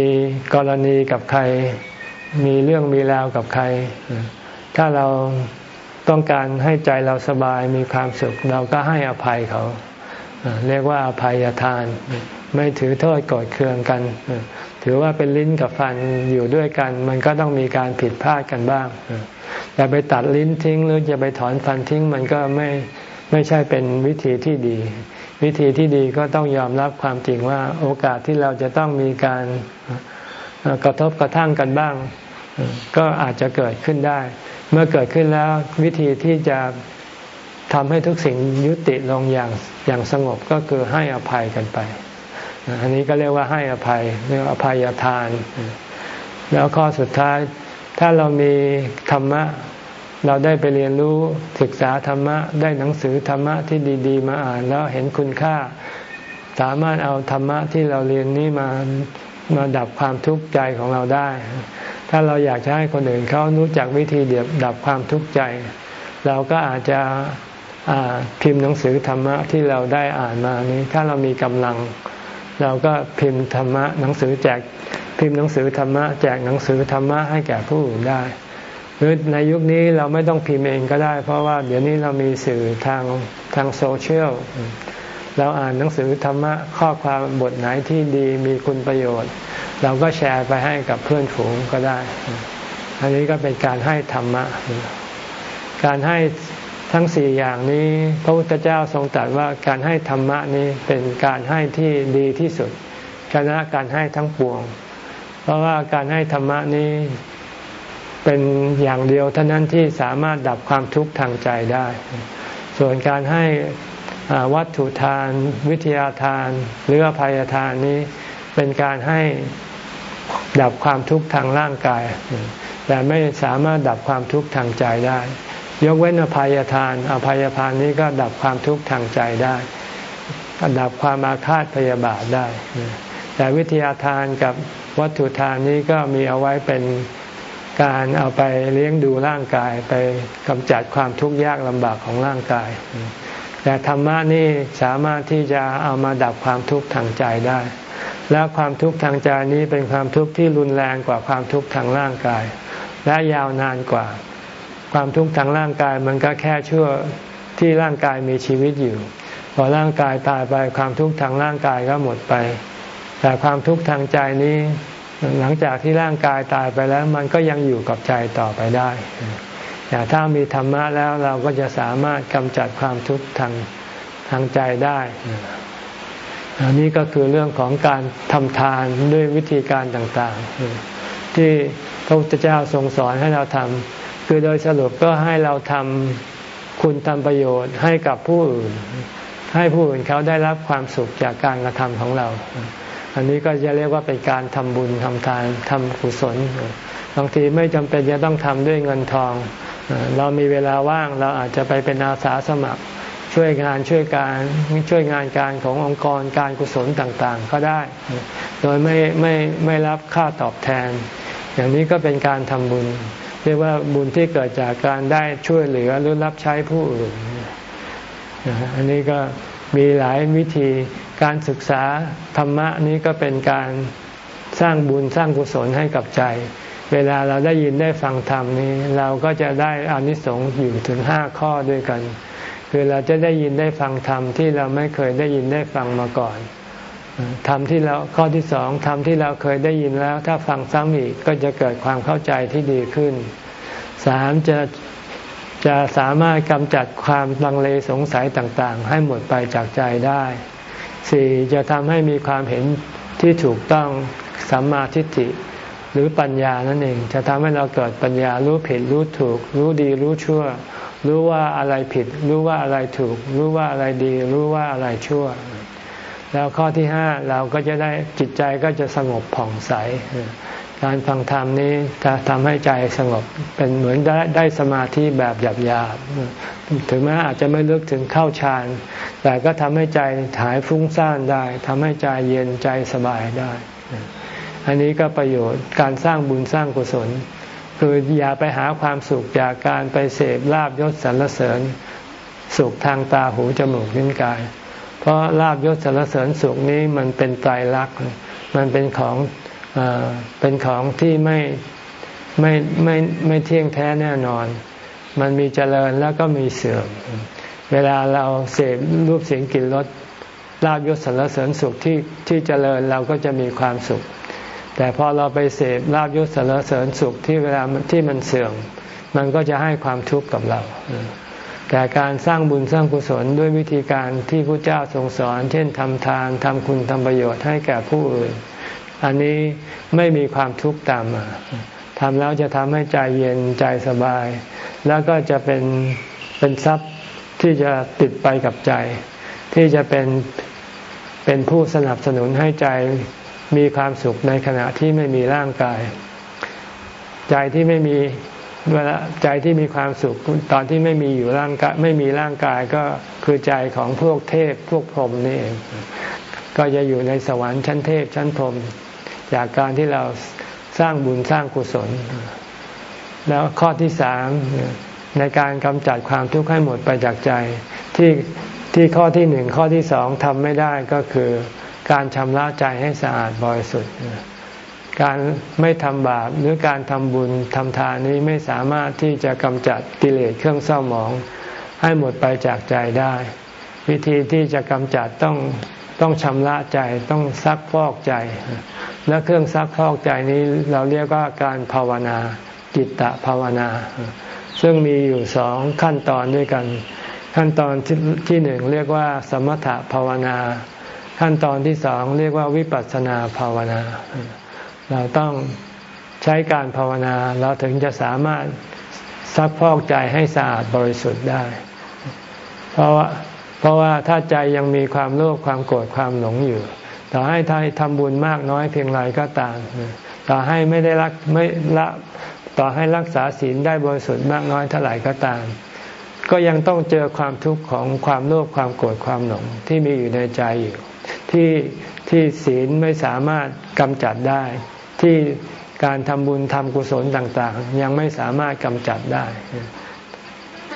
กรณีกับใคร มีเรื่องมีราวกับใคร ถ้าเรา ต้องการให้ใจเราสบายมีความสุข เราก็ให้อภัยเขา เรียกว่าอภัยทาน ไม่ถือโทษกดเคืองกัน ถือว่าเป็นลิ้นกับฟันอยู่ด้วยกัน มันก็ต้องมีการผิดพลาดกันบ้างจะไปตัดลิ้นทิ้ง หรือจะไปถอนฟันทิ้งมันก็ไม่ไม่ใช่เป็นวิธีที่ดี วิธีที่ดีก็ต้องยอมรับความจริงว่าโอกาสที่เราจะต้องมีการกระทบกระทั่งกันบ้าง ก็อาจจะเกิดขึ้นได้ เมื่อเกิดขึ้นแล้ววิธีที่จะทำให้ทุกสิ่งยุติลงอย่างอย่างสงบก็คือให้อภัยกันไป อันนี้ก็เรียกว่าให้อภัยเรียกอภัยทาน แล้วข้อสุดท้ายถ้าเรามีธรรมะ เราได้ไปเรียนรู้ศึกษาธรรมะ ได้หนังสือธรรมะที่ดีๆ มาอ่านแล้วเห็นคุณค่า สามารถเอาธรรมะที่เราเรียนนี้มามาดับความทุกข์ใจของเราได้ ถ้าเราอยากจะให้คนอื่นเขารู้จักวิธีเดียบดับความทุกข์ใจ เราก็อาจจะพิมพ์หนังสือธรรมะที่เราได้อ่านมานี้ ถ้าเรามีกำลัง เราก็พิมพ์ธรรมะหนังสือแจกพิมพ์หนังสือธรรมะแจกหนังสือธรรมะให้แก่ผู้อื่นได้ หรือในยุคนี้เราไม่ต้องพิมพ์เองก็ได้ เพราะว่าเดี๋ยวนี้เรามีสื่อทางทางโซเชียลเราอ่านหนังสือธรรมะข้อความบทไหนที่ดีมีคุณประโยชน์ เราก็แชร์ไปให้กับเพื่อนฝูงก็ได้ อันนี้ก็เป็นการให้ธรรมะ การให้ทั้งสี่อย่างนี้ พระพุทธเจ้าทรงตรัสว่าการให้ธรรมะนี้เป็นการให้ที่ดีที่สุดชนะการให้ทั้งปวง เพราะว่าการให้ธรรมะนี้เป็นอย่างเดียวเท่านั้นที่สามารถดับความทุกข์ทางใจได้ ส่วนการให้วัตถุทาน วิทยาทาน หรืออภัยทานนี้ เป็นการให้ ดับความทุกข์ทางร่างกาย แต่ไม่สามารถดับความทุกข์ทางใจได้ ยกเว้นอภัยทาน อภัยทานนี้ก็ดับความทุกข์ทางใจได้ดับความอาฆาตพยาบาทได้ แต่วิทยาทานกับวัตถุทานนี้ก็มีเอาไว้เป็นการเอาไปเลี้ยงดูร่างกายไปกำจัดความทุกข์ยากลำบากของร่างกาย แต่ธรรมะนี่สามารถที่จะเอามาดับความทุกข์ทางใจได้ และความทุกข์ทางใจนี้เป็นความทุกข์ที่รุนแรงกว่าความทุกข์ทางร่างกาย และยาวนานกว่า ความทุกข์ทางร่างกายมันก็แค่ชั่วที่ร่างกายมีชีวิตอยู่ พอร่างกายตายไปความทุกข์ทางร่างกายก็หมดไป แต่ความทุกข์ทางใจนี้ หลังจากที่ร่างกายตายไปแล้ว มันก็ยังอยู่กับใจต่อไปได้แต่ถ้ามีธรรมะแล้วเราก็จะสามารถกำจัดความทุกข์ทางทางใจได้ อันนี้ก็คือเรื่องของการทำทานด้วยวิธีการต่างๆ ที่พระพุทธเจ้าทรงสอนให้เราทำคือโดยสรุปก็ให้เราทำคุณทำประโยชน์ให้กับผู้อื่น ให้ผู้อื่นเขาได้รับความสุขจากการกระทำของเรา อันนี้ก็จะเรียกว่าเป็นการทำบุญทำทานทำกุศลบางทีไม่จำเป็นจะต้องทำด้วยเงินทอง เรามีเวลาว่างเราอาจจะไปเป็นอาสาสมัคร ช่วยงานช่วยการช่วยงานการขององค์กรการกุศลต่างๆ ก็ได้ โดยไม่ไม่ไม่รับค่าตอบแทน อย่างนี้ก็เป็นการทำบุญ เรียกว่าบุญที่เกิดจากการได้ช่วยเหลือหรือรับใช้ผู้อื่นอันนี้ก็มีหลายวิธีการศึกษาธรรมะนี้ก็เป็นการสร้างบุญสร้างกุศลให้กับใจ เวลาเราได้ยินได้ฟังธรรมนี้ เราก็จะได้อานิสงส์อยู่ถึงห้าข้อด้วยกัน คือเราจะได้ยินได้ฟังธรรมที่เราไม่เคยได้ยินได้ฟังมาก่อนธรรมที่เราข้อที่สองธรรมที่เราเคยได้ยินแล้ว ถ้าฟังซ้ำอีกก็จะเกิดความเข้าใจที่ดีขึ้นสามจะจะสามารถกำจัดความลังเลสงสัยต่างๆ ให้หมดไปจากใจได้สี่จะทำให้มีความเห็นที่ถูกต้องสัมมาทิฏฐิหรือปัญญานั่นเอง จะทำให้เราเกิดปัญญารู้ผิดรู้ถูก รู้ดีรู้ชั่ว รู้ว่าอะไรผิด รู้ว่าอะไรถูก รู้ว่าอะไรดี รู้ว่าอะไรชั่ว แล้วข้อที่ห้าเราก็จะได้จิตใจก็จะสงบผ่องใส การฟังธรรมนี้จะทำให้ใจสงบเป็นเหมือนได้ได้สมาธิแบบหยาบๆถึงแม้อาจจะไม่ลึกถึงเข้าฌานแต่ก็ทำให้ใจหายฟุ้งซ่านได้ทำให้ใจเย็นใจสบายได้ อันนี้ก็ประโยชน์การสร้างบุญสร้างกุศล คืออย่าไปหาความสุขจากการไปเสพลาบยศสรรเสริญ สุขทางตาหูจมูกนิ้วกาย เพราะลาบยศสรรเสริญสุขนี้มันเป็นไตรลักษณ์มันเป็นของอเป็นของที่ไม่ไม่ไม่ไม่เที่ยงแท้แน่นอน มันมีเจริญแล้วก็มีเสื่อม เวลาเราเสพรูปเสียงกลิ่นรสลาบยศสรรเสริญสุขที่ที่เจริญเราก็จะมีความสุข แต่พอเราไปเสพลาบยศสารเสริญสุขที่เวลาที่มันเสื่อม มันก็จะให้ความทุกข์กับเรา แต่การสร้างบุญสร้างกุศลด้วยวิธีการที่พระเจ้าทรงสอน เช่นทำทานทำคุณทำประโยชน์ให้แก่ผู้อื่น อันนี้ไม่มีความทุกข์ตามมาทำแล้วจะทำให้ใจเย็นใจสบาย แล้วก็จะเป็นเป็นทรัพย์ที่จะติดไปกับใจ ที่จะเป็นเป็นผู้สนับสนุนให้ใจ มีความสุขในขณะที่ไม่มีร่างกาย ใจที่ไม่มีเวลาใจที่มีความสุขตอนที่ไม่มีอยู่ร่างกายไม่มีร่างกายก็คือใจของพวกเทพพวกพรหมนี่เองก็จะอยู่ในสวรรค์ชั้นเทพชั้นพรหมจากการที่เราสร้างบุญสร้างกุศล แล้วข้อที่สามในการกำจัดความทุกข์ให้หมดไปจากใจ ที่ที่ข้อที่หนึ่งข้อที่สองทำไม่ได้ก็คือ การชำระใจให้สะอาดบริสุทธิ์ การไม่ทำบาปหรือการทำบุญทำทานนี้ไม่สามารถที่จะกำจัดกิเลสเครื่องเศร้าหมอง ให้หมดไปจากใจได้ วิธีที่จะกำจัดต้องต้องชำระใจต้องซักฟอกใจ และเครื่องซักฟอกใจนี้เราเรียกว่าการภาวนาจิตตภาวนา ซึ่งมีอยู่สองขั้นตอนด้วยกัน ขั้นตอนที่หนึ่งเรียกว่า สมถภาวนา ขั้นตอนที่สองเรียกว่าวิปัสสนาภาวนา เราต้องใช้การภาวนาเราถึงจะสามารถซักพอกใจให้สะอาดบริสุทธิ์ได้ เพราะว่าเพราะว่าถ้าใจยังมีความโลภความโกรธความหลงอยู่ ต่อให้ทายทำบุญมากน้อยเพียงไรก็ตาม ต่อให้ไม่ได้รักไม่ละต่อให้รักษาศีลได้บริสุทธิ์มากน้อยเท่าไหร่ก็ตาม ก็ยังต้องเจอความทุกข์ของความโลภความโกรธความหลงที่มีอยู่ในใจอยู่ ที่ที่ศีลไม่สามารถกำจัดได้ ที่การทำบุญทำกุศลต่างๆ ยังไม่สามารถกำจัดได้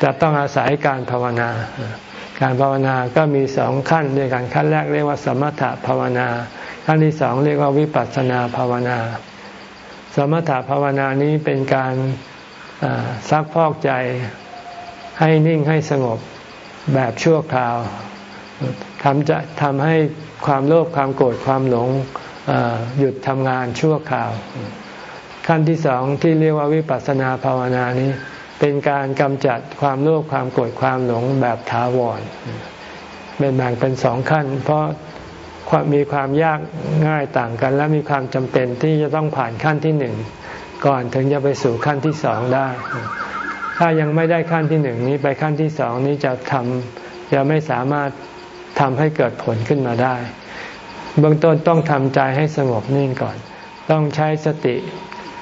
จะต้องอาศัยการภาวนา การภาวนาก็มีสองขั้นด้วยกันขั้นแรกเรียกว่าสมถภาวนา ขั้นที่สองเรียกว่าวิปัสสนาภาวนา สมถภาวนานี้เป็นการซักพอกใจให้นิ่งให้สงบแบบชั่วคราว ทำจะทำให้ความโลภความโกรธความหลงหยุดทำงานชั่วคราว ขั้นที่สองที่เรียกว่าวิปัสสนาภาวนานี้ เป็นการกำจัดความโลภความโกรธความหลงแบบถาวรเป็นแบ่งเป็นสองขั้น เพราะมีความยากง่ายต่างกัน และมีความจำเป็นที่จะต้องผ่านขั้นที่หนึ่งก่อนถึงจะไปสู่ขั้นที่สองได้ ถ้ายังไม่ได้ขั้นที่หนึ่งนี้ไปขั้นที่สองนี้จะทำจะไม่สามารถ ทำให้เกิดผลขึ้นมาได้ เบื้องต้นต้องทำใจให้สงบนิ่งก่อน ต้องใช้สติ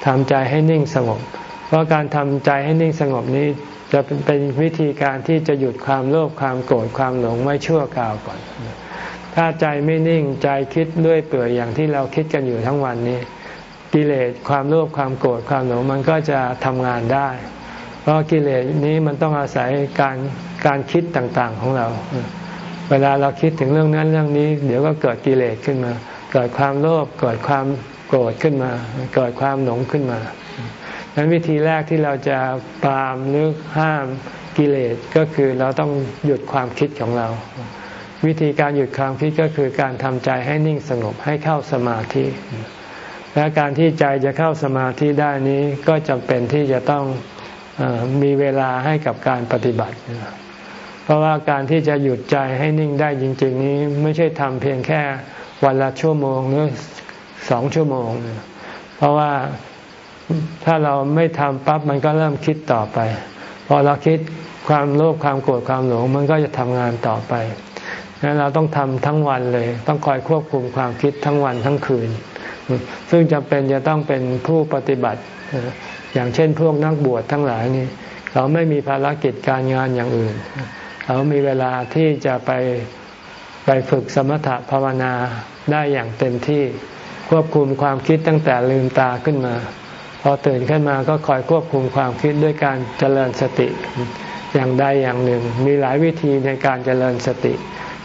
ทำใจให้นิ่งสงบ เพราะการทำใจให้นิ่งสงบนี้จะเป็นวิธีการที่จะหยุดความโลภความโกรธความหลงไม่ชั่วคราวก่อน ถ้าใจไม่นิ่งใจคิดด้วยเปื่อยอย่างที่เราคิดกันอยู่ทั้งวันนี้ กิเลสความโลภความโกรธความหลงมันก็จะทำงานได้ เพราะกิเลสนี้มันต้องอาศัยการการคิดต่างๆของเรา เวลาเราคิดถึงเรื่องนั้นเรื่องนี้ เดี๋ยวก็เกิดกิเลสขึ้นมา เกิดความโลภเกิดความโกรธขึ้นมา เกิดความหลงขึ้นมาดังนั้นวิธีแรกที่เราจะปรามหรือห้ามกิเลสก็คือเราต้องหยุดความคิดของเรา วิธีการหยุดความคิดก็คือการทำใจให้นิ่งสงบให้เข้าสมาธิ และการที่ใจจะเข้าสมาธิได้นี้ก็จำเป็นที่จะต้องอมีเวลาให้กับการปฏิบัติ เพราะว่าการที่จะหยุดใจให้นิ่งได้จริง ๆ นี้ไม่ใช่ทำเพียงแค่วันละชั่วโมงหรือสองชั่วโมง เพราะว่าถ้าเราไม่ทำปั๊บมันก็เริ่มคิดต่อไป พอเราคิดความโลภความโกรธความหลงมันก็จะทำงานต่อไปนั้นเราต้องทำทั้งวันเลย ต้องคอยควบคุมความคิดทั้งวันทั้งคืน ซึ่งจำเป็นจะต้องเป็นผู้ปฏิบัติ อย่างเช่นพวกนักบวชทั้งหลายนี่เขาไม่มีภารกิจการงานอย่างอื่น เขามีเวลาที่จะไปไปฝึกสมถะภาวนาได้อย่างเต็มที่ ควบคุมความคิดตั้งแต่ลืมตาขึ้นมา พอตื่นขึ้นมาก็คอยควบคุมความคิดด้วยการเจริญสติอย่างใดอย่างหนึ่ง มีหลายวิธีในการเจริญสติ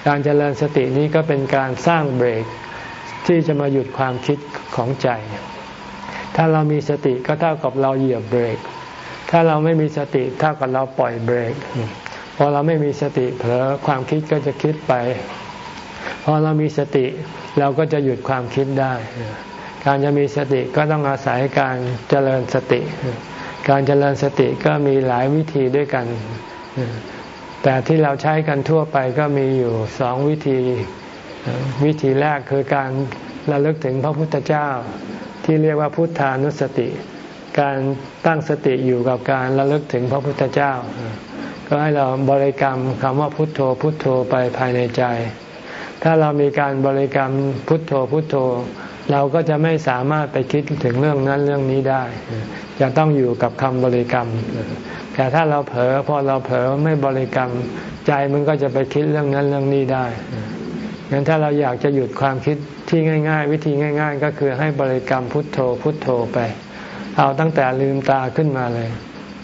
การเจริญสตินี้ก็เป็นการสร้างเบรกที่จะมาหยุดความคิดของใจ ถ้าเรามีสติก็เท่ากับเราเหยียบเบรก ถ้าเราไม่มีสติเท่ากับเราปล่อยเบรก พอเราไม่มีสติเผลอความคิดก็จะคิดไป พอเรามีสติเราก็จะหยุดความคิดได้ การจะมีสติก็ต้องอาศัยการเจริญสติ การเจริญสติก็มีหลายวิธีด้วยกัน แต่ที่เราใช้กันทั่วไปก็มีอยู่สองวิธี วิธีแรกคือการระลึกถึงพระพุทธเจ้า ที่เรียกว่าพุทธานุสติ การตั้งสติอยู่กับการระลึกถึงพระพุทธเจ้า ก็ให้เราบริกรรมคำว่าพุทโธพุทโธไปภายในใจ ถ้าเรามีการบริกรรมพุทโธพุทโธ เราก็จะไม่สามารถไปคิดถึงเรื่องนั้นเรื่องนี้ได้ จะต้องอยู่กับคำบริกรรม แต่ถ้าเราเผลอพอเราเผลอไม่บริกรรมใจมันก็จะไปคิดเรื่องนั้นเรื่องนี้ได้งั้นถ้าเราอยากจะหยุดความคิดที่ง่าย ๆ วิธีง่าย ๆ ก็คือให้บริกรรมพุทโธพุทโธไป เอาตั้งแต่ลืมตาขึ้นมาเลย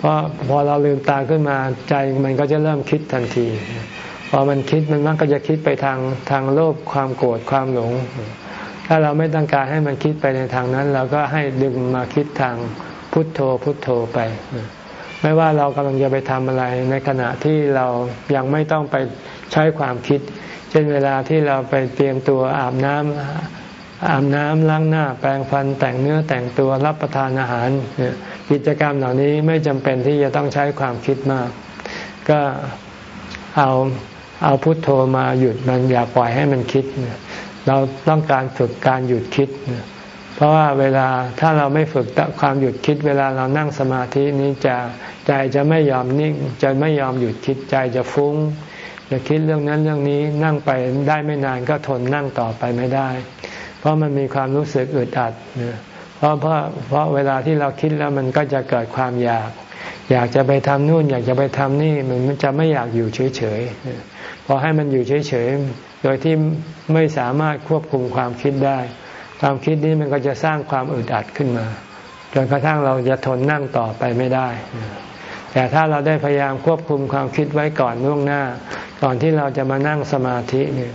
ราะพอเราลืมตาขึ้นมาใจมันก็จะเริ่มคิดทันที พอมันคิดมันมักก็จะคิดไปทางทางโลภความโกรธความหลง ถ้าเราไม่ต้องการให้มันคิดไปในทางนั้น เราก็ให้ดึงมาคิดทางพุทโธพุทโธไป ไม่ว่าเรากำลังจะไปทำอะไรในขณะที่เรายังไม่ต้องไปใช้ความคิด เช่นเวลาที่เราไปเตรียมตัวอาบน้ำอาบน้ำล้างหน้า แปรงฟันแต่งเนื้อแต่งตัวรับประทานอาหาร กิจกรรมเหล่านี้ไม่จำเป็นที่จะต้องใช้ความคิดมาก ก็เอาเอาพุทโธมาหยุดมันอย่าปล่อยให้มันคิด เราต้องการฝึกการหยุดคิด เพราะว่าเวลาถ้าเราไม่ฝึกความหยุดคิด เวลาเรานั่งสมาธินี้จะใจจะไม่ยอมนิ่งจะไม่ยอมหยุดคิดใจจะฟุ้งจะคิดเรื่องนั้นเรื่องนี้นั่งไปได้ไม่นานก็ทนนั่งต่อไปไม่ได้ เพราะมันมีความรู้สึกอึดอัดเเพราะเพราะเพราะเวลาที่เราคิดแล้วมันก็จะเกิดความอยาก อยากจะไปทำนู่น อยากจะไปทำนี่มันจะไม่อยากอยู่เฉยๆพอให้มันอยู่เฉยๆโดยที่ไม่สามารถควบคุมความคิดได้ ความคิดนี้มันก็จะสร้างความอึดอัดขึ้นมาจนกระทั่งเราจะทนนั่งต่อไปไม่ได้ แต่ถ้าเราได้พยายามควบคุมความคิดไว้ก่อนล่วงหน้า ก่อนที่เราจะมานั่งสมาธิเนี่ย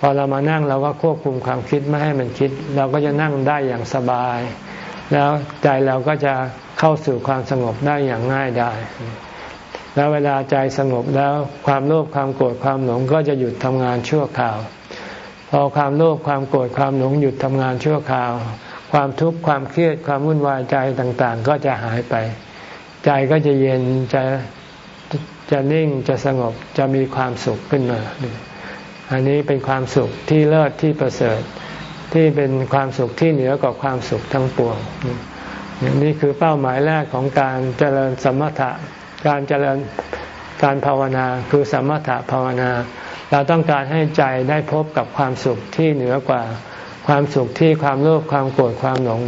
พอเรามานั่งเราก็ควบคุมความคิดไม่ให้มันคิด เราก็จะนั่งได้อย่างสบาย แล้วใจเราก็จะเข้าสู่ความสงบได้อย่างง่ายได้ แล้วเวลาใจสงบแล้วความโลภความโกรธความหลงก็จะหยุดทำงานชั่วคราว พอความโลภความโกรธความหลงหยุดทำงานชั่วคราว ความทุกข์ความเครียดความวุ่นวายใจต่างๆ ก็จะหายไป ใจก็จะเย็นจะจะนิ่งจะสงบจะมีความสุขขึ้นมา อันนี้เป็นความสุขที่เลิศที่ประเสริฐ ที่เป็นความสุขที่เหนือกว่าความสุขทั้งปวงนี่คือเป้าหมายแรกของการเจริญสมถะ การเจริญการภาวนาคือสมถะภาวนา เราต้องการให้ใจได้พบกับความสุขที่เหนือกว่าความสุขที่ความโลภความโกรธความหลง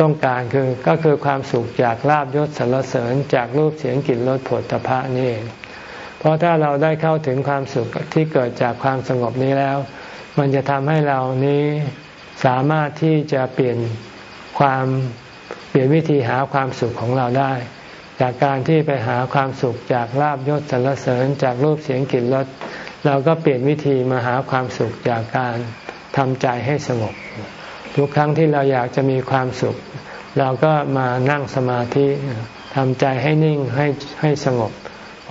ต้องการคือก็คือความสุขจากลาบยศสรรเสริญจากรูปเสียงกลิ่นรสผลตภะนี่เอง เพราะถ้าเราได้เข้าถึงความสุขที่เกิดจากความสงบนี้แล้ว มันจะทำให้เรานี้สามารถที่จะเปลี่ยนความเปลี่ยนวิธีหาความสุขของเราได้ จากการที่ไปหาความสุขจากลาบยศสรรเสริญจากรูปเสียงกลิ่นรสเราก็เปลี่ยนวิธีมาหาความสุขจากการทำใจให้สงบ ทุกครั้งที่เราอยากจะมีความสุข เราก็มานั่งสมาธิทำใจให้นิ่งให้ให้สงบ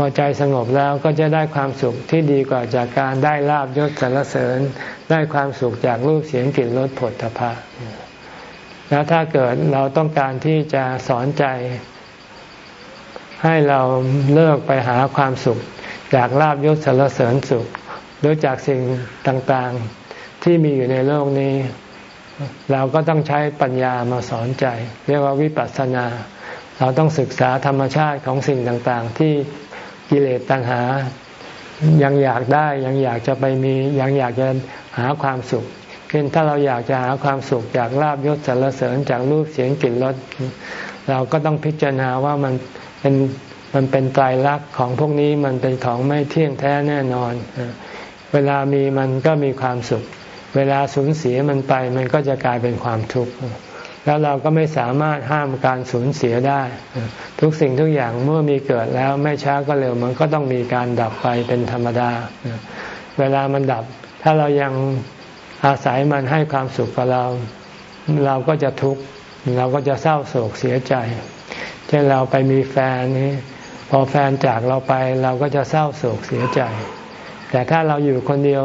อใจสงบแล้วก็จะได้ความสุขที่ดีกว่าจากการได้ลาบยศสรรเสริญ ได้ความสุขจากรูปเสียงกลิ่นรสผลทพะแล้วถ้าเกิดเราต้องการที่จะสอนใจ ให้เราเลิกไปหาความสุข จากลาบยศสรรเสริญสุขหรือจากสิ่งต่างๆที่มีอยู่ในโลกนี้ เราก็ต้องใช้ปัญญามาสอนใจ เรียกว่าวิปัสสนา เราต้องศึกษาธรรมชาติของสิ่งต่างๆ ที่ กิเลสตัณหา ยังอยากได้ยังอยากจะไปมี ยังอยากจะหาความสุขเช่นถ้าเราอยากจะหาความสุขจากลาบยศสรรเสริญจากรูปเสียงกลิ่นรสเราก็ต้องพิจารณาว่ามันเป็นมันเป็นไตรลักษณ์ของพวกนี้มันเป็นของไม่เที่ยงแท้แน่นอน เวลามีมันก็มีความสุข เวลาสูญเสียมันไปมันก็จะกลายเป็นความทุกข์ แล้วเราก็ไม่สามารถห้ามการสูญเสียได้ ทุกสิ่งทุกอย่างเมื่อมีเกิดแล้วไม่ช้าก็เร็วมันก็ต้องมีการดับไปเป็นธรรมดา เวลามันดับ ถ้าเรายังอาศัยมันให้ความสุขกับเรา เราก็จะทุกข์เราก็จะเศร้าโศกเสียใจ เช่นเราไปมีแฟนนี้พอแฟนจากเราไปเราก็จะเศร้าโศกเสียใจ แต่ถ้าเราอยู่คนเดียว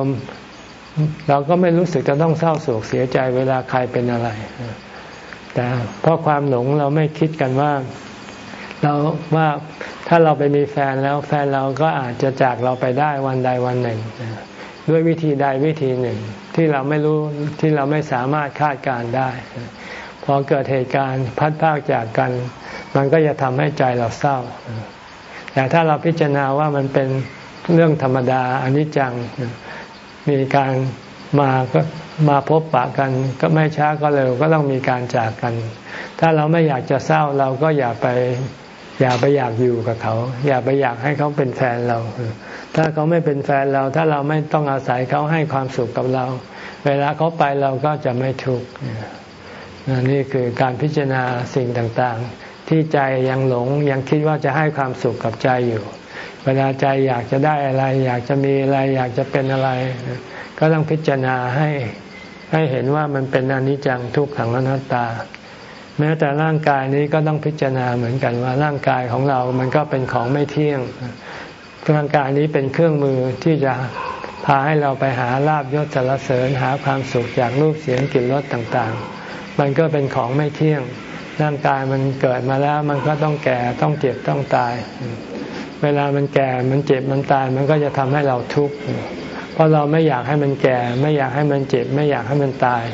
เราก็ไม่รู้สึกจะต้องเศร้าโศกเสียใจ เวลาใครเป็นอะไร แต่เพราะความหลงเราไม่คิดกันว่า เราว่าถ้าเราไปมีแฟนแล้วแฟนเราก็อาจจะจากเราไปได้วันใดวันหนึ่ง ด้วยวิธีใดวิธีหนึ่ง ที่เราไม่รู้ที่เราไม่สามารถคาดการได้ พอเกิดเหตุการณ์พัดพากจากกัน มันก็จะทำให้ใจเราเศร้า แต่ถ้าเราพิจารณาว่ามันเป็นเรื่องธรรมดาอนิจจังมีการมาก็ มาพบปะกันก็ไม่ช้าก็เร็วก็ต้องมีการจากกัน ถ้าเราไม่อยากจะเศร้าเราก็อย่าไป อย่าไปอยากอยู่กับเขา อย่าไปอยากให้เขาเป็นแฟนเรา ถ้าเขาไม่เป็นแฟนเรา ถ้าเราไม่ต้องอาศัยเขาให้ความสุขกับเรา เวลาเขาไปเราก็จะไม่ทุกข์นี่คือการพิจารณาสิ่งต่างๆ ที่ใจยังหลงยังคิดว่าจะให้ความสุขกับใจอยู่ เวลาใจอยากจะได้อะไร อยากจะมีอะไร อยากจะเป็นอะไร ก็ต้องพิจารณาให้ ให้เห็นว่ามันเป็นอนิจจังทุกขังอนัตตา แม้แต่ร่างกายนี้ก็ต้องพิจารณาเหมือนกันว่าร่างกายของเรามันก็เป็นของไม่เที่ยงร่างกายนี้เป็นเครื่องมือที่จะพาให้เราไปหาลาบยศสารเสริญหาความสุขจากรูปเสียงกลิ่นรสต่างๆ มันก็เป็นของไม่เที่ยง ร่างกายมันเกิดมาแล้วมันก็ต้องแก่ต้องเจ็บต้องตาย เวลามันแก่มันเจ็บมันตายมันก็จะทำให้เราทุกข์ เพราะเราไม่อยากให้มันแก่ ไม่อยากให้มันเจ็บ ไม่อยากให้มันตาย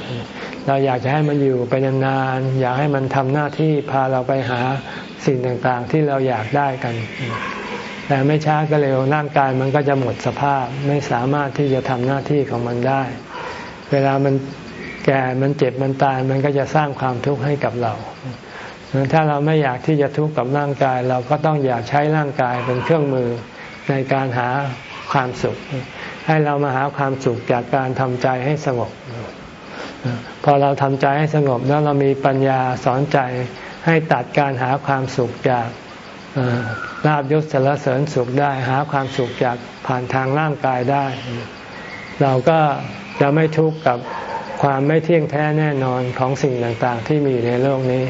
เราอยากจะให้มันอยู่ไปนานๆอยากให้มันทำหน้าที่พาเราไปหาสิ่งต่างๆ ที่เราอยากได้กัน แต่ไม่ช้าก็เร็วร่างกายมันก็จะหมดสภาพไม่สามารถที่จะทำหน้าที่ของมันได้ เวลามันแก่มันเจ็บมันตายมันก็จะสร้างความทุกข์ให้กับเราถ้าเราไม่อยากที่จะทุกข์กับร่างกาย เราก็ต้องอยากใช้ร่างกายเป็นเครื่องมือในการหาความสุข ให้เรามาหาความสุขจากการทำใจให้สงบ พอเราทำใจให้สงบแล้วเรามีปัญญาสอนใจให้ตัดการหาความสุขจากลาบยศสารเสริญสุขได้หาความสุขจากผ่านทางร่างกายได้ เราก็จะไม่ทุกข์กับความไม่เที่ยงแท้แน่นอนของสิ่งต่างๆ ที่มีในโลกนี้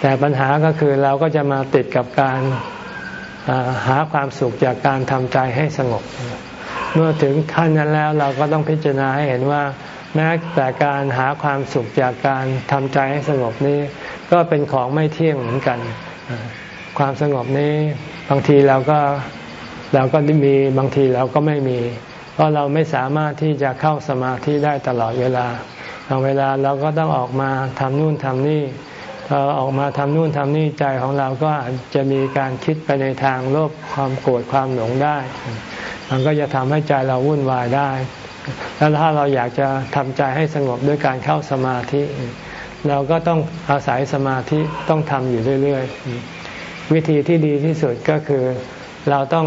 แต่ปัญหาก็คือเราก็จะมาติดกับการหาความสุขจากการทำใจให้สงบ เมื่อถึงขั้นนั้นแล้วเราก็ต้องพิจารณาให้เห็นว่า แม้แต่การหาความสุขจากการทำใจให้สงบนี้ ก็เป็นของไม่เที่ยงเหมือนกัน ความสงบนี้บางทีเราก็เราก็มีบางทีเราก็ไม่มี เพราะเราไม่สามารถที่จะเข้าสมาธิได้ตลอดเวลาบางเวลาเราก็ต้องออกมาทำนู่นทำนี่พอออกมาทำนู่นทำนี่ใจของเราก็จะมีการคิดไปในทางโลภความโกรธความหลงได้ มันก็จะทำให้ใจเราวุ่นวายได้ แล้วถ้าเราอยากจะทำใจให้สงบด้วยการเข้าสมาธิ เราก็ต้องอาศัยสมาธิต้องทำอยู่เรื่อย ๆ วิธีที่ดีที่สุดก็คือเราต้อง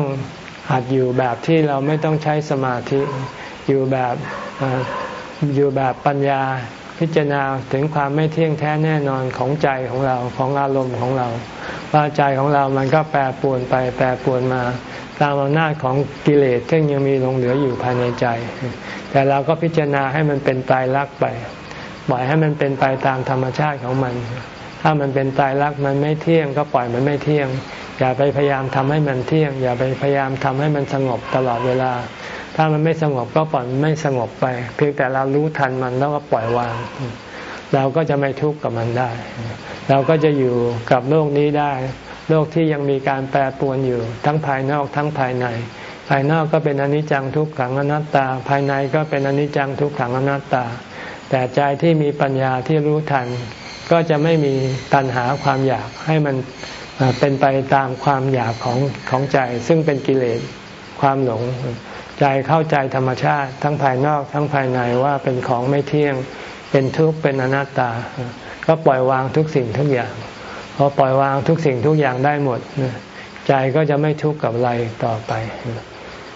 หัดอยู่แบบที่เราไม่ต้องใช้สมาธิ อยู่แบบอยู่แบบปัญญาพิจารณาถึงความไม่เที่ยงแท้แน่นอนของใจของเราของอารมณ์ของเรา ว่าใจของเรามันก็แปรปรวนไปแปรปรวนมา ตามอำนาจของกิเลสที่ยังมีหลงเหลืออยู่ภายในใจ แต่เราก็พิจารณาให้มันเป็นตายรักไปปล่อยให้มันเป็นไปตามธรรมชาติของมัน ถ้ามันเป็นตายรักมันไม่เที่ยง ก็ปล่อยมันไม่เที่ยง อย่าไปพยายามทำให้มันเที่ยง อย่าไปพยายามทำให้มันสงบตลอดเวลา ถ้ามันไม่สงบก็ปล่อยมันไม่สงบไป เพียงแต่เรารู้ทันมันแล้วก็ปล่อยวาง เราก็จะไม่ทุกข์กับมันได้ เราก็จะอยู่กับโลกนี้ได้ โลกที่ยังมีการแปรปรวนอยู่ ทั้งภายนอกทั้งภายใน ภายนอกก็เป็นอนิจจังทุกขังอนัตตา ภายในก็เป็นอนิจจังทุกขังอนัตตา แต่ใจที่มีปัญญาที่รู้ทัน ก็จะไม่มีตัณหาความอยากให้มันเป็นไปตามความอยากของของใจ ซึ่งเป็นกิเลสความหลง ใจเข้าใจธรรมชาติ ทั้งภายนอกทั้งภายในว่าเป็นของไม่เที่ยงเป็นทุกข์เป็นอนัตตา ก็ปล่อยวางทุกสิ่งทุกอย่าง พอปล่อยวางทุกสิ่งทุกอย่างได้หมด ใจก็จะไม่ทุกข์กับอะไรต่อไป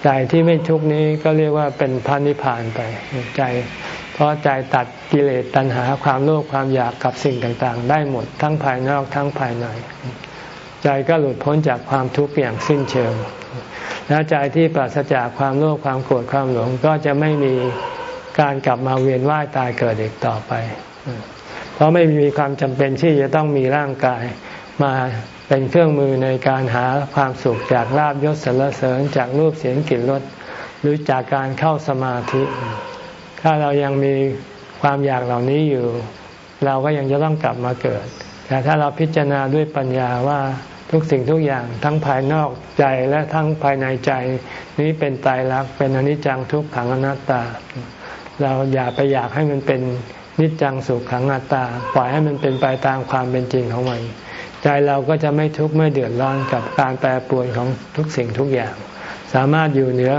ใจที่ไม่ทุกข์นี้ก็เรียกว่าเป็นพระนิพพานไปใจ เพราะใจตัดกิเลสตัณหาความโลภความอยากกับสิ่งต่างๆ ได้หมดทั้งภายนอกทั้งภายใน ใจก็หลุดพ้นจากความทุกข์อย่างสิ้นเชิง แล้วใจที่ปราศจากความโลภความโกรธความหลงก็จะไม่มีการกลับมาเวียนว่ายตายเกิดอีกต่อไป เพราะไม่มีความจำเป็นที่จะต้องมีร่างกายมาเป็นเครื่องมือในการหาความสุขจากลาบยศสรรเสริญจากรูปเสียงกลิ่นรสหรือจากการเข้าสมาธิ ถ้าเรายังมีความอยากเหล่านี้อยู่ เราก็ยังจะต้องกลับมาเกิด แต่ถ้าเราพิจารณาด้วยปัญญาว่าทุกสิ่งทุกอย่างทั้งภายนอกใจและทั้งภายในใจ นี้เป็นตายรักเป็นอนิจจังทุกขังอนัตตา เราอย่าไปอยากให้มันเป็น นิจจังสุขขังอัตตา ปล่อยให้มันเป็นไปตามความเป็นจริงของมัน ใจเราก็จะไม่ทุกข์ไม่เดือดร้อนกับการแปรปรวนของทุกสิ่งทุกอย่าง สามารถอยู่เหนือ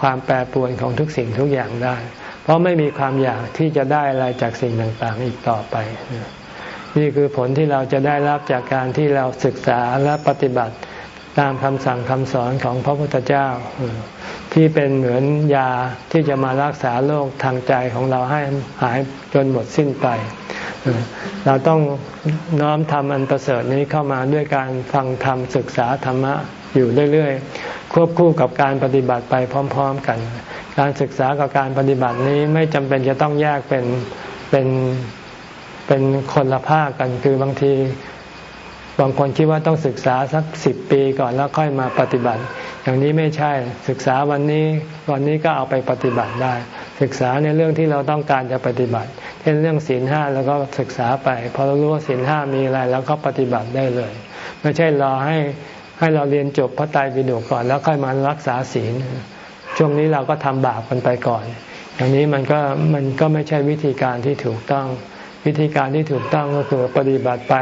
ความแปรปรวนของทุกสิ่งทุกอย่างได้ เพราะไม่มีความอยากที่จะได้อะไรจากสิ่งต่างๆ อีกต่อไป นี่คือผลที่เราจะได้รับจากการที่เราศึกษาและปฏิบัติตามคำสั่งคำสอนของพระพุทธเจ้า ที่เป็นเหมือนยาที่จะมารักษาโรคทางใจของเราให้หายจนหมดสิ้นไป เราต้องน้อมทำอันประเสริฐนี้เข้ามาด้วยการฟังธรรมศึกษาธรรมะอยู่เรื่อยๆ ควบคู่กับการปฏิบัติไปพร้อม ๆ กัน การศึกษากับการปฏิบัตินี้ไม่จำเป็นจะต้องแยกเป็นเป็นเป็นคนละภาคกันคือบางทีบางคนคิดว่าต้องศึกษาสักสิบปีก่อนแล้วค่อยมาปฏิบัติ อย่างนี้ไม่ใช่ศึกษาวันนี้วันนี้ก็เอาไปปฏิบัติได้ ศึกษาในเรื่องที่เราต้องการจะปฏิบัติ เช่นเรื่องศีลห้าแล้วก็ศึกษาไปพอเรารู้ว่าศีลห้ามีอะไรแล้วก็ปฏิบัติได้เลย ไม่ใช่รอให้ให้เราเรียนจบพระไตรปิฎกก่อนแล้วค่อยมารักษาศีล ช่วงนี้เราก็ทำบาปกันไปก่อน อย่างนี้มันก็มันก็ไม่ใช่วิธีการที่ถูกต้องวิธีการที่ถูกต้องก็คือปฏิบัติไป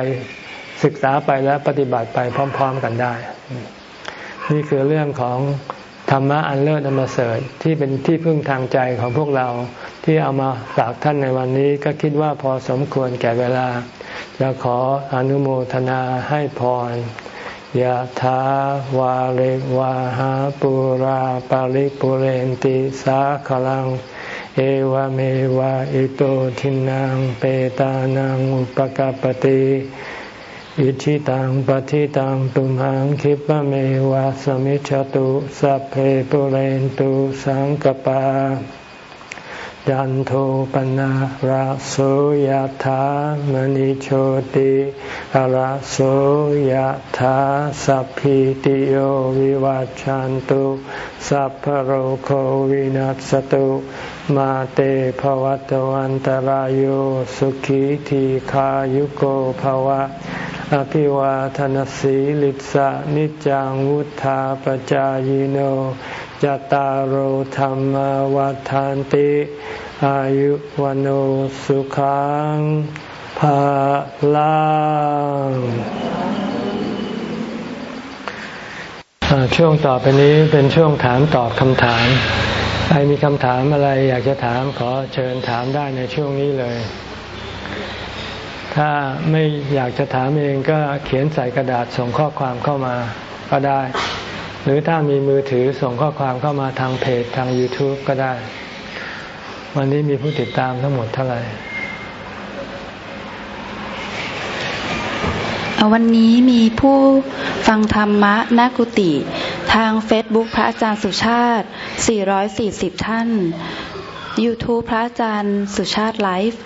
ศึกษาไปแล้วปฏิบัติไปพร้อม ๆ กันได้ นี่คือเรื่องของธรรมะอันเลิศอมเสริฐที่เป็นที่พึ่งทางใจของพวกเราที่เอามาฝากท่านในวันนี้ก็คิดว่าพอสมควรแก่เวลา จะขออนุโมทนาให้พรยะถาวาเรวาหาปุราปาริปุเรนติสาขลัง เอวเมวะอิโตทินังเปตานังอุปกปติ อิชิตังปฏิตังตุมหังคิปะเมวะสมิจฉตุสัพเพปุเรนตุสังกปายันโทปนะระโสยธามณิโชติระโสยธาสัพพิติโยวิวัจจันตุสัพพโรโควินัสตุมาเตภวัตวันตารโยสุขีทีขายุโกภวะ อภิวาทนสีลิสะนิจังวุธาปจายโนจตารโหธรรมวัฏานติ อายุวันโอสุขังภาลังช่วงต่อไปนี้เป็นช่วงถามตอบคำถาม ใครมีคำถามอะไรอยากจะถามขอเชิญถามได้ในช่วงนี้เลย ถ้าไม่อยากจะถามเองก็เขียนใส่กระดาษส่งข้อความเข้ามาก็ได้ หรือถ้ามีมือถือส่งข้อความเข้ามาทางเพจทาง YouTube ก็ได้ วันนี้มีผู้ติดตามทั้งหมดเท่าไหร่วันนี้มีผู้ฟังธรรมะหน้ากุฏิ ทางเฟซบุ๊กพระอาจารย์สุชาติ 440 ท่าน YouTube พระอาจารย์สุชาติไลฟ์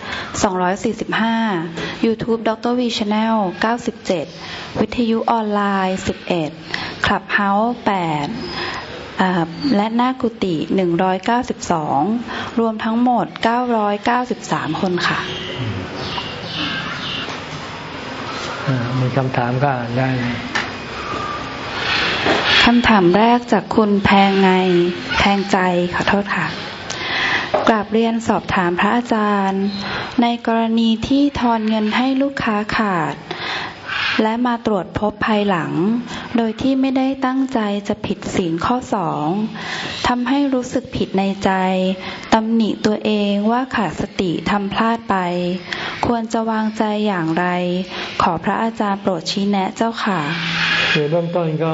245 YouTube ดร.วี Channel 97 วิทยุออนไลน์ 11 Clubhouse 8และหน้ากุฏิ192 รวมทั้งหมด 993 คนค่ะ มีคำถามก็อ่านได้คำถามแรกจากคุณแพงไง แพงใจขอโทษค่ะ กราบเรียนสอบถามพระอาจารย์ ในกรณีที่ทอนเงินให้ลูกค้าขาด และมาตรวจพบภายหลัง โดยที่ไม่ได้ตั้งใจจะผิดศีลข้อสองทำให้รู้สึกผิดในใจตำหนิตัวเองว่าขาดสติทำพลาดไป ควรจะวางใจอย่างไร ขอพระอาจารย์โปรดชี้แนะเจ้าค่ะคือเบื้องต้นก็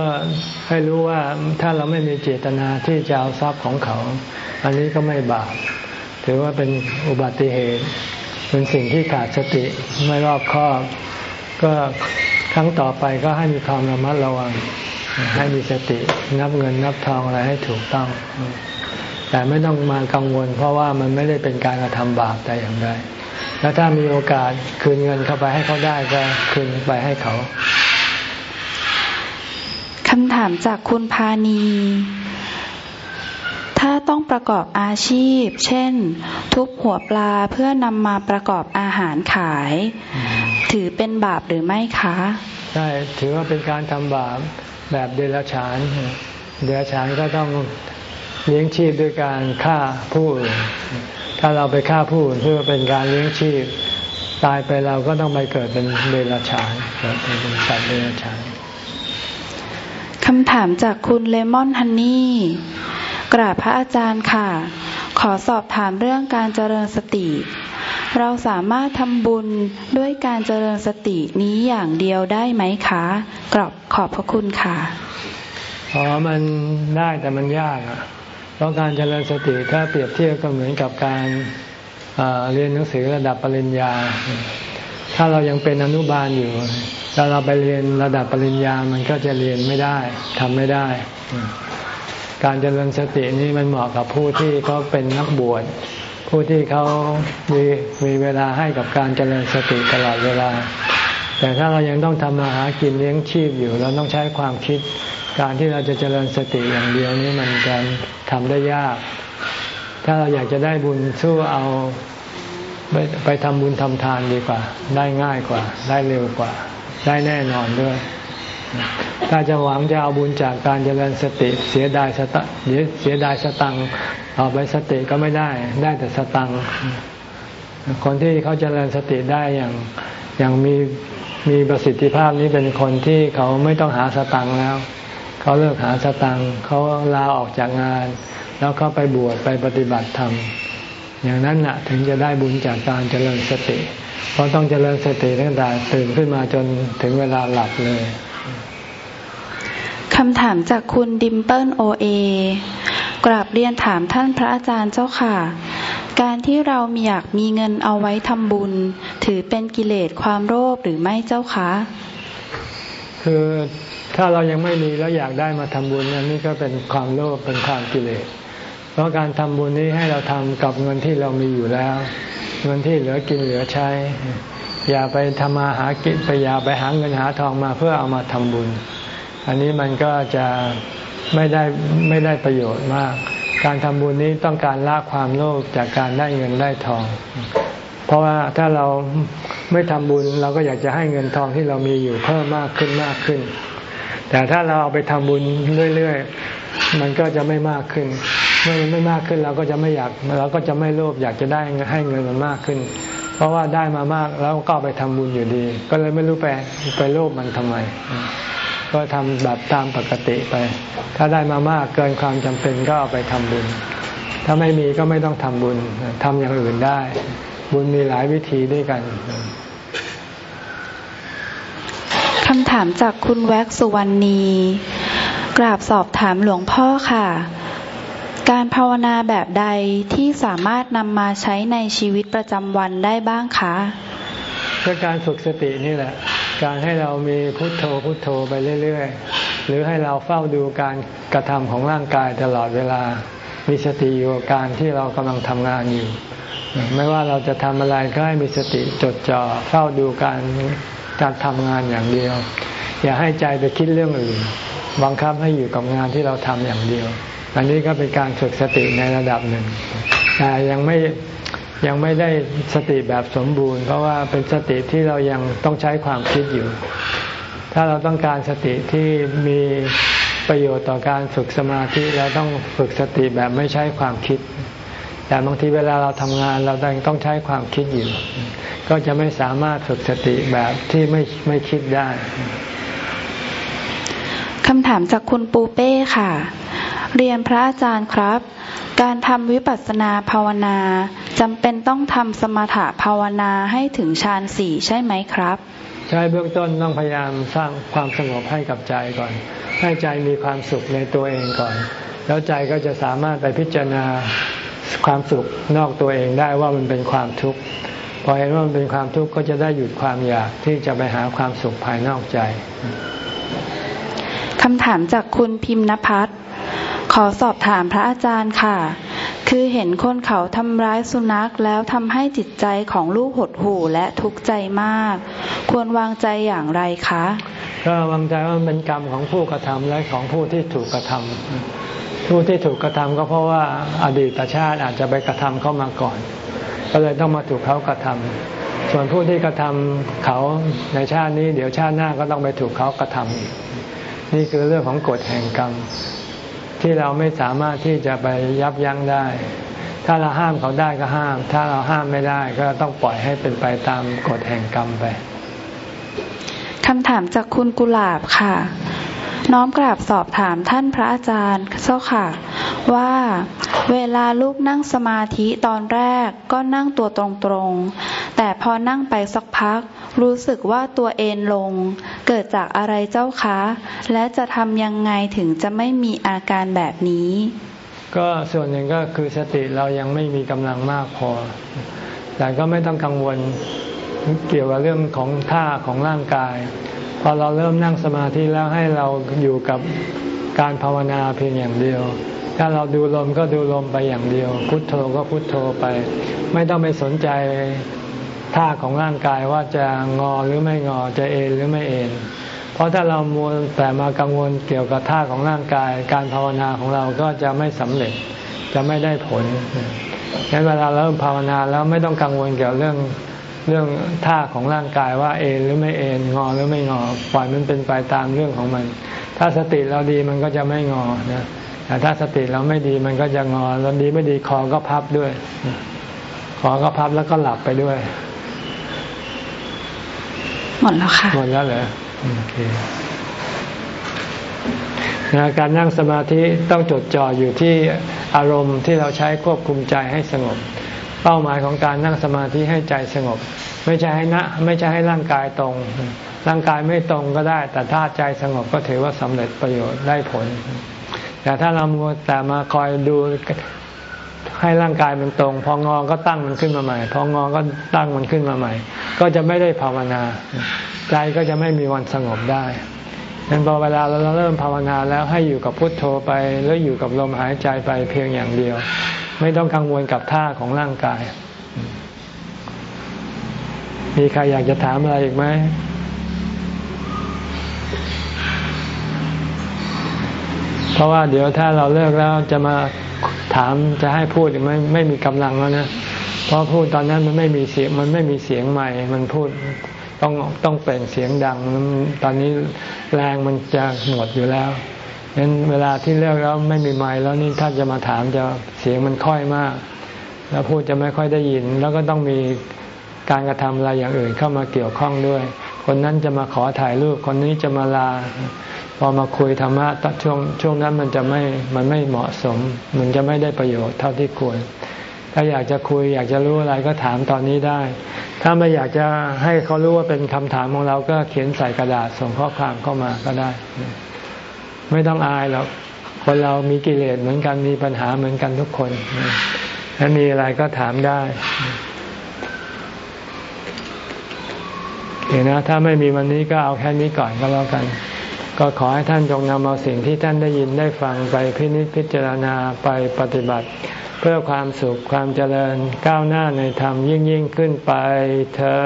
ให้รู้ว่าถ้าเราไม่มีเจตนาที่จะเอาทรัพย์ของเขา อันนี้ก็ไม่บาปถือว่าเป็นอุบัติเหตุเป็นสิ่งที่ขาดสติไม่รอบคอบ ก็ รั้งต่อไปก็ให้มีความระมัดระวัง ให้มีสตินับเงินนับทองอะไรให้ถูกต้อง แต่ไม่ต้องมากังวล เพราะว่ามันไม่ได้เป็นการกระทำบาปแต่อย่างใดแล้วถ้ามีโอกาสคืนเงินเข้าไปให้เขาได้ก็คืนไปให้เขาคำถามจากคุณพาณี ถ้าต้องประกอบอาชีพ เช่น ทุบหัวปลาเพื่อนำมาประกอบอาหารขาย ถือเป็นบาปหรือไม่คะใช่ถือว่าเป็นการทำบาปแบบเดรัจฉาน เดรัจฉานก็ต้องเลี้ยงชีพด้วยการฆ่าผู้อื่นถ้าเราไปฆ่าผู้อื่นเพื่อเป็นการเลี้ยงชีพ ตายไปเราก็ต้องไปเกิดเป็นเดรัจฉานเกิดเป็นสัตว์เดรัจฉานคำถามจากคุณเลมอนฮันนี่กราบพระอาจารย์ค่ะ ขอสอบถามเรื่องการเจริญสติ เราสามารถทำบุญด้วยการเจริญสตินี้อย่างเดียวได้ไหมคะกรอบขอบพระคุณค่ะอ๋อมันได้แต่มันยากอะเพราะการเจริญสติถ้าเปรียบเทียบก็เหมือนกับการเรียนหนังสือระดับปริญญา ถ้าเรายังเป็นอนุบาลอยู่ถ้าเราไปเรียนระดับปริญญามันก็จะเรียนไม่ได้ทำไม่ได้ การเจริญสตินี้มันเหมาะกับผู้ที่เขาเป็นนักบวช ผู้ที่เขามีมีเวลาให้กับการเจริญสติตลอดเวลา แต่ถ้าเรายังต้องทำมาหากินเลี้ยงชีพอยู่ เราต้องใช้ความคิด การที่เราจะเจริญสติอย่างเดียวนี้มันจะทำได้ยาก ถ้าเราอยากจะได้บุญสู้เอาไปไปทำบุญทำทานดีกว่า ได้ง่ายกว่า ได้เร็วกว่า ได้แน่นอนด้วย ถ้าจะหวังจะเอาบุญจากการเจริญสติ เสียดายสตเดี๋ยวเสียดายสตัง เอาไปสติก็ไม่ได้ ได้แต่สตังคนที่เขาเจริญสติได้อย่างอย่างมีมีประสิทธิภาพนี้เป็นคนที่เขาไม่ต้องหาสตังแล้ว เขาเลิกหาสตังเขาลาออกจากงาน แล้วเขาไปบวชไปปฏิบัติธรรมอย่างนั้นนะถึงจะได้บุญจากการเจริญสติ เพราะต้องเจริญสติตั้งแต่ตื่นขึ้นมาจนถึงเวลาหลับเลยคำถามจากคุณดิมเปิลโอเอ กราบเรียนถามท่านพระอาจารย์เจ้าค่ะ การที่เรามีอยากมีเงินเอาไว้ทำบุญ ถือเป็นกิเลสความโลภหรือไม่เจ้าคะ คือถ้าเรายังไม่มีแล้วอยากได้มาทำบุญนี่ก็เป็นความโลภเป็นความกิเลส เพราะการทำบุญนี้ให้เราทำกับเงินที่เรามีอยู่แล้ว เงินที่เหลือกินเหลือใช้ อย่าไปทำมาหากินไปอย่าไปหาเงินหาทองมาเพื่อเอามาทำบุญ อันนี้มันก็จะ ไม่ได้ไม่ได้ประโยชน์มาก การทำบุญนี้ต้องการละความโลภจากการได้เงินได้ทอง เพราะว่าถ้าเราไม่ทำบุญเราก็อยากจะให้เงินทองที่เรามีอยู่เพิ่มมากขึ้นมากขึ้น แต่ถ้าเราเอาไปทำบุญเรื่อยๆ มันก็จะไม่มากขึ้น เมื่อมันไม่มากขึ้นเราก็จะไม่อยากเราก็จะไม่โลภอยากจะได้ให้เงินมันมากขึ้น เพราะว่าได้มามากแล้วก็ไปทำบุญอยู่ดี ก็เลยไม่รู้ไปไปโลภมันทำไม ก็ทำแบบตามปกติไป ถ้าได้มามากเกินความจำเป็นก็เอาไปทำบุญ ถ้าไม่มีก็ไม่ต้องทำบุญทำอย่างอื่นได้ บุญมีหลายวิธีด้วยกันคำถามจากคุณแว็กสุวรรณี กราบสอบถามหลวงพ่อค่ะ การภาวนาแบบใดที่สามารถนำมาใช้ในชีวิตประจำวันได้บ้างคะก็การฝึกสตินี่แหละ การให้เรามีพุทโธพุทโธไปเรื่อย ๆ หรือให้เราเฝ้าดูการกระทำของร่างกายตลอดเวลา มีสติอยู่กับการที่เรากำลังทำงานอยู่ ไม่ว่าเราจะทำอะไรก็ให้มีสติจดจ่อเฝ้าดูการการทำงานอย่างเดียว อย่าให้ใจไปคิดเรื่องอื่น บังคับให้อยู่กับงานที่เราทำอย่างเดียว อันนี้ก็เป็นการฝึกสติในระดับหนึ่งแต่ยังไม่ ยังไม่ได้สติแบบสมบูรณ์ เพราะว่าเป็นสติที่เรายังต้องใช้ความคิดอยู่ ถ้าเราต้องการสติที่มีประโยชน์ต่อการฝึกสมาธิเราต้องฝึกสติแบบไม่ใช้ความคิด แต่บางทีเวลาเราทำงานเราต้องใช้ความคิดอยู่ ก็จะไม่สามารถฝึกสติแบบที่ไม่ไม่คิดได้คำถามจากคุณปูเป้ค่ะ เรียนพระอาจารย์ครับ การทำวิปัสสนาภาวนา จำเป็นต้องทำสมถะภาวนาให้ถึงฌานสี่ใช่ไหมครับ ใช่เบื้องต้นต้องพยายามสร้างความสงบให้กับใจก่อน ให้ใจมีความสุขในตัวเองก่อน แล้วใจก็จะสามารถไปพิจารณาความสุขนอกตัวเองได้ว่ามันเป็นความทุกข์พอเห็นว่ามันเป็นความทุกข์ก็จะได้หยุดความอยากที่จะไปหาความสุขภายนอกใจคำถามจากคุณพิมพ์นภัสขอสอบถามพระอาจารย์ค่ะ คือเห็นคนเขาทำร้ายสุนัขแล้วทำให้จิตใจของลูกหดหู่และทุกข์ใจมาก ควรวางใจอย่างไรคะ ก็วางใจว่ามันเป็นกรรมของผู้กระทำและของผู้ที่ถูกกระทำผู้ที่ถูกกระทำก็เพราะว่าอดีตชาติอาจจะไปกระทำเข้ามาก่อน ก็เลยต้องมาถูกเขากระทำส่วนผู้ที่กระทำเขาในชาตินี้ เดี๋ยวชาติหน้าก็ต้องไปถูกเขากระทำอีกนี่คือเรื่องของกฎแห่งกรรม ที่เราไม่สามารถที่จะไปยับยั้งได้ ถ้าเราห้ามเขาได้ก็ห้าม ถ้าเราห้ามไม่ได้ก็ต้องปล่อยให้เป็นไปตามกฎแห่งกรรมไปคำถามจากคุณกุหลาบค่ะ น้อมกราบสอบถามท่านพระอาจารย์เจ้าค่ะ ว่าเวลาลูกนั่งสมาธิตอนแรกก็นั่งตัวตรงๆ แต่พอนั่งไปสักพัก รู้สึกว่าตัวเอนลง เกิดจากอะไรเจ้าคะ และจะทำยังไงถึงจะไม่มีอาการแบบนี้ ก็ส่วนหนึ่งก็คือสติเรายังไม่มีกำลังมากพอ แต่ก็ไม่ต้องกังวลเกี่ยวกับเรื่องของท่าของร่างกาย อเราเริ่มนั่งสมาธิแล้วให้เราอยู่กับการภาวนาเพียงอย่างเดียว ถ้าเราดูลมก็ดูลมไปอย่างเดียว พุทโธก็พุทโธไป ไม่ต้องไปสนใจท่าของร่างกายว่าจะงอหรือไม่งอจะเอ็นหรือไม่เอ็นเพราะถ้าเรามัวแต่มากังวลเกี่ยวกับท่าของร่างกาย การภาวนาของเราก็จะไม่สำเร็จจะไม่ได้ผลงั้นเวลาเริ่มภาวนาแล้วไม่ต้องกังวลเกี่ยวเรื่อง เรื่องท่าของร่างกายว่าเอ็นหรือไม่เอ็นงอหรือไม่งอปล่อยมันเป็นไปตามเรื่องของมัน ถ้าสติเราดีมันก็จะไม่งอนะแต่ถ้าสติเราไม่ดีมันก็จะงอแล้วดีไม่ดีคอก็พับด้วยคอก็พับแล้วก็หลับไปด้วย หมดแล้วค่ะหมดแล้วเหรอโอเคนะการนั่งสมาธิต้องจดจ่ออยู่ที่อารมณ์ที่เราใช้ควบคุมใจให้สงบ เป้าหมายของการนั่งสมาธิให้ใจสงบ ไม่ใช่ให้นะไม่ใช่ให้ร่างกายตรง ร่างกายไม่ตรงก็ได้ แต่ถ้าใจสงบก็ถือว่าสำเร็จประโยชน์ได้ผล แต่ถ้าเรามัวแต่มาคอยดูให้ร่างกายมันตรง พองอก็ตั้งมันขึ้นมาใหม่ พองอก็ตั้งมันขึ้นมาใหม่ ก็จะไม่ได้ภาวนาใจก็จะไม่มีวันสงบได้ดังนั้นพอเวลาเราเริ่มภาวนาแล้วให้อยู่กับพุทโธไป แล้วอยู่กับลมหายใจไปเพียงอย่างเดียว ไม่ต้องกังวลกับท่าของร่างกาย มีใครอยากจะถามอะไรอีกไหมเพราะว่าเดี๋ยวถ้าเราเลิกแล้วจะมาถามจะให้พูดไม่ไม่มีกำลังแล้วนะเพราะพูดตอนนั้นมันไม่มีเสียงมันไม่มีเสียงใหม่ มันพูดต้องต้องเปล่งเสียงดัง ตอนนี้แรงมันจะหมดอยู่แล้ว เห็นเวลาที่เลิกแล้วไม่มีไม้แล้วนี่ถ้าจะมาถามจะเสียงมันค่อยมาก แล้วพูดจะไม่ค่อยได้ยิน แล้วก็ต้องมีการกระทำอะไรอย่างอื่นเข้ามาเกี่ยวข้องด้วย คนนั้นจะมาขอถ่ายรูปคนนี้จะมาลา พอมาคุยธรรมะช่วงช่วงนั้นมันจะไม่มันไม่เหมาะสม มันจะไม่ได้ประโยชน์เท่าที่ควร ถ้าอยากจะคุยอยากจะรู้อะไรก็ถามตอนนี้ได้ ถ้าไม่อยากจะให้เขารู้ว่าเป็นคำถามของเราก็เขียนใส่กระดาษส่งข้อความเข้ามาก็ได้ ไม่ต้องอายหรอกคนเรามีกิเลสเหมือนกันมีปัญหาเหมือนกันทุกคนถ้ามีอะไรก็ถามได้เห็นนะถ้าไม่มีวันนี้ก็เอาแค่นี้ก่อนก็แล้วกัน ก็ขอให้ท่านจงนำเอาสิ่งที่ท่านได้ยินได้ฟังไปพินิจพิจารณาไปปฏิบัติ เพื่อความสุขความเจริญก้าวหน้าในธรรมยิ่งยิ่งขึ้นไปเธอ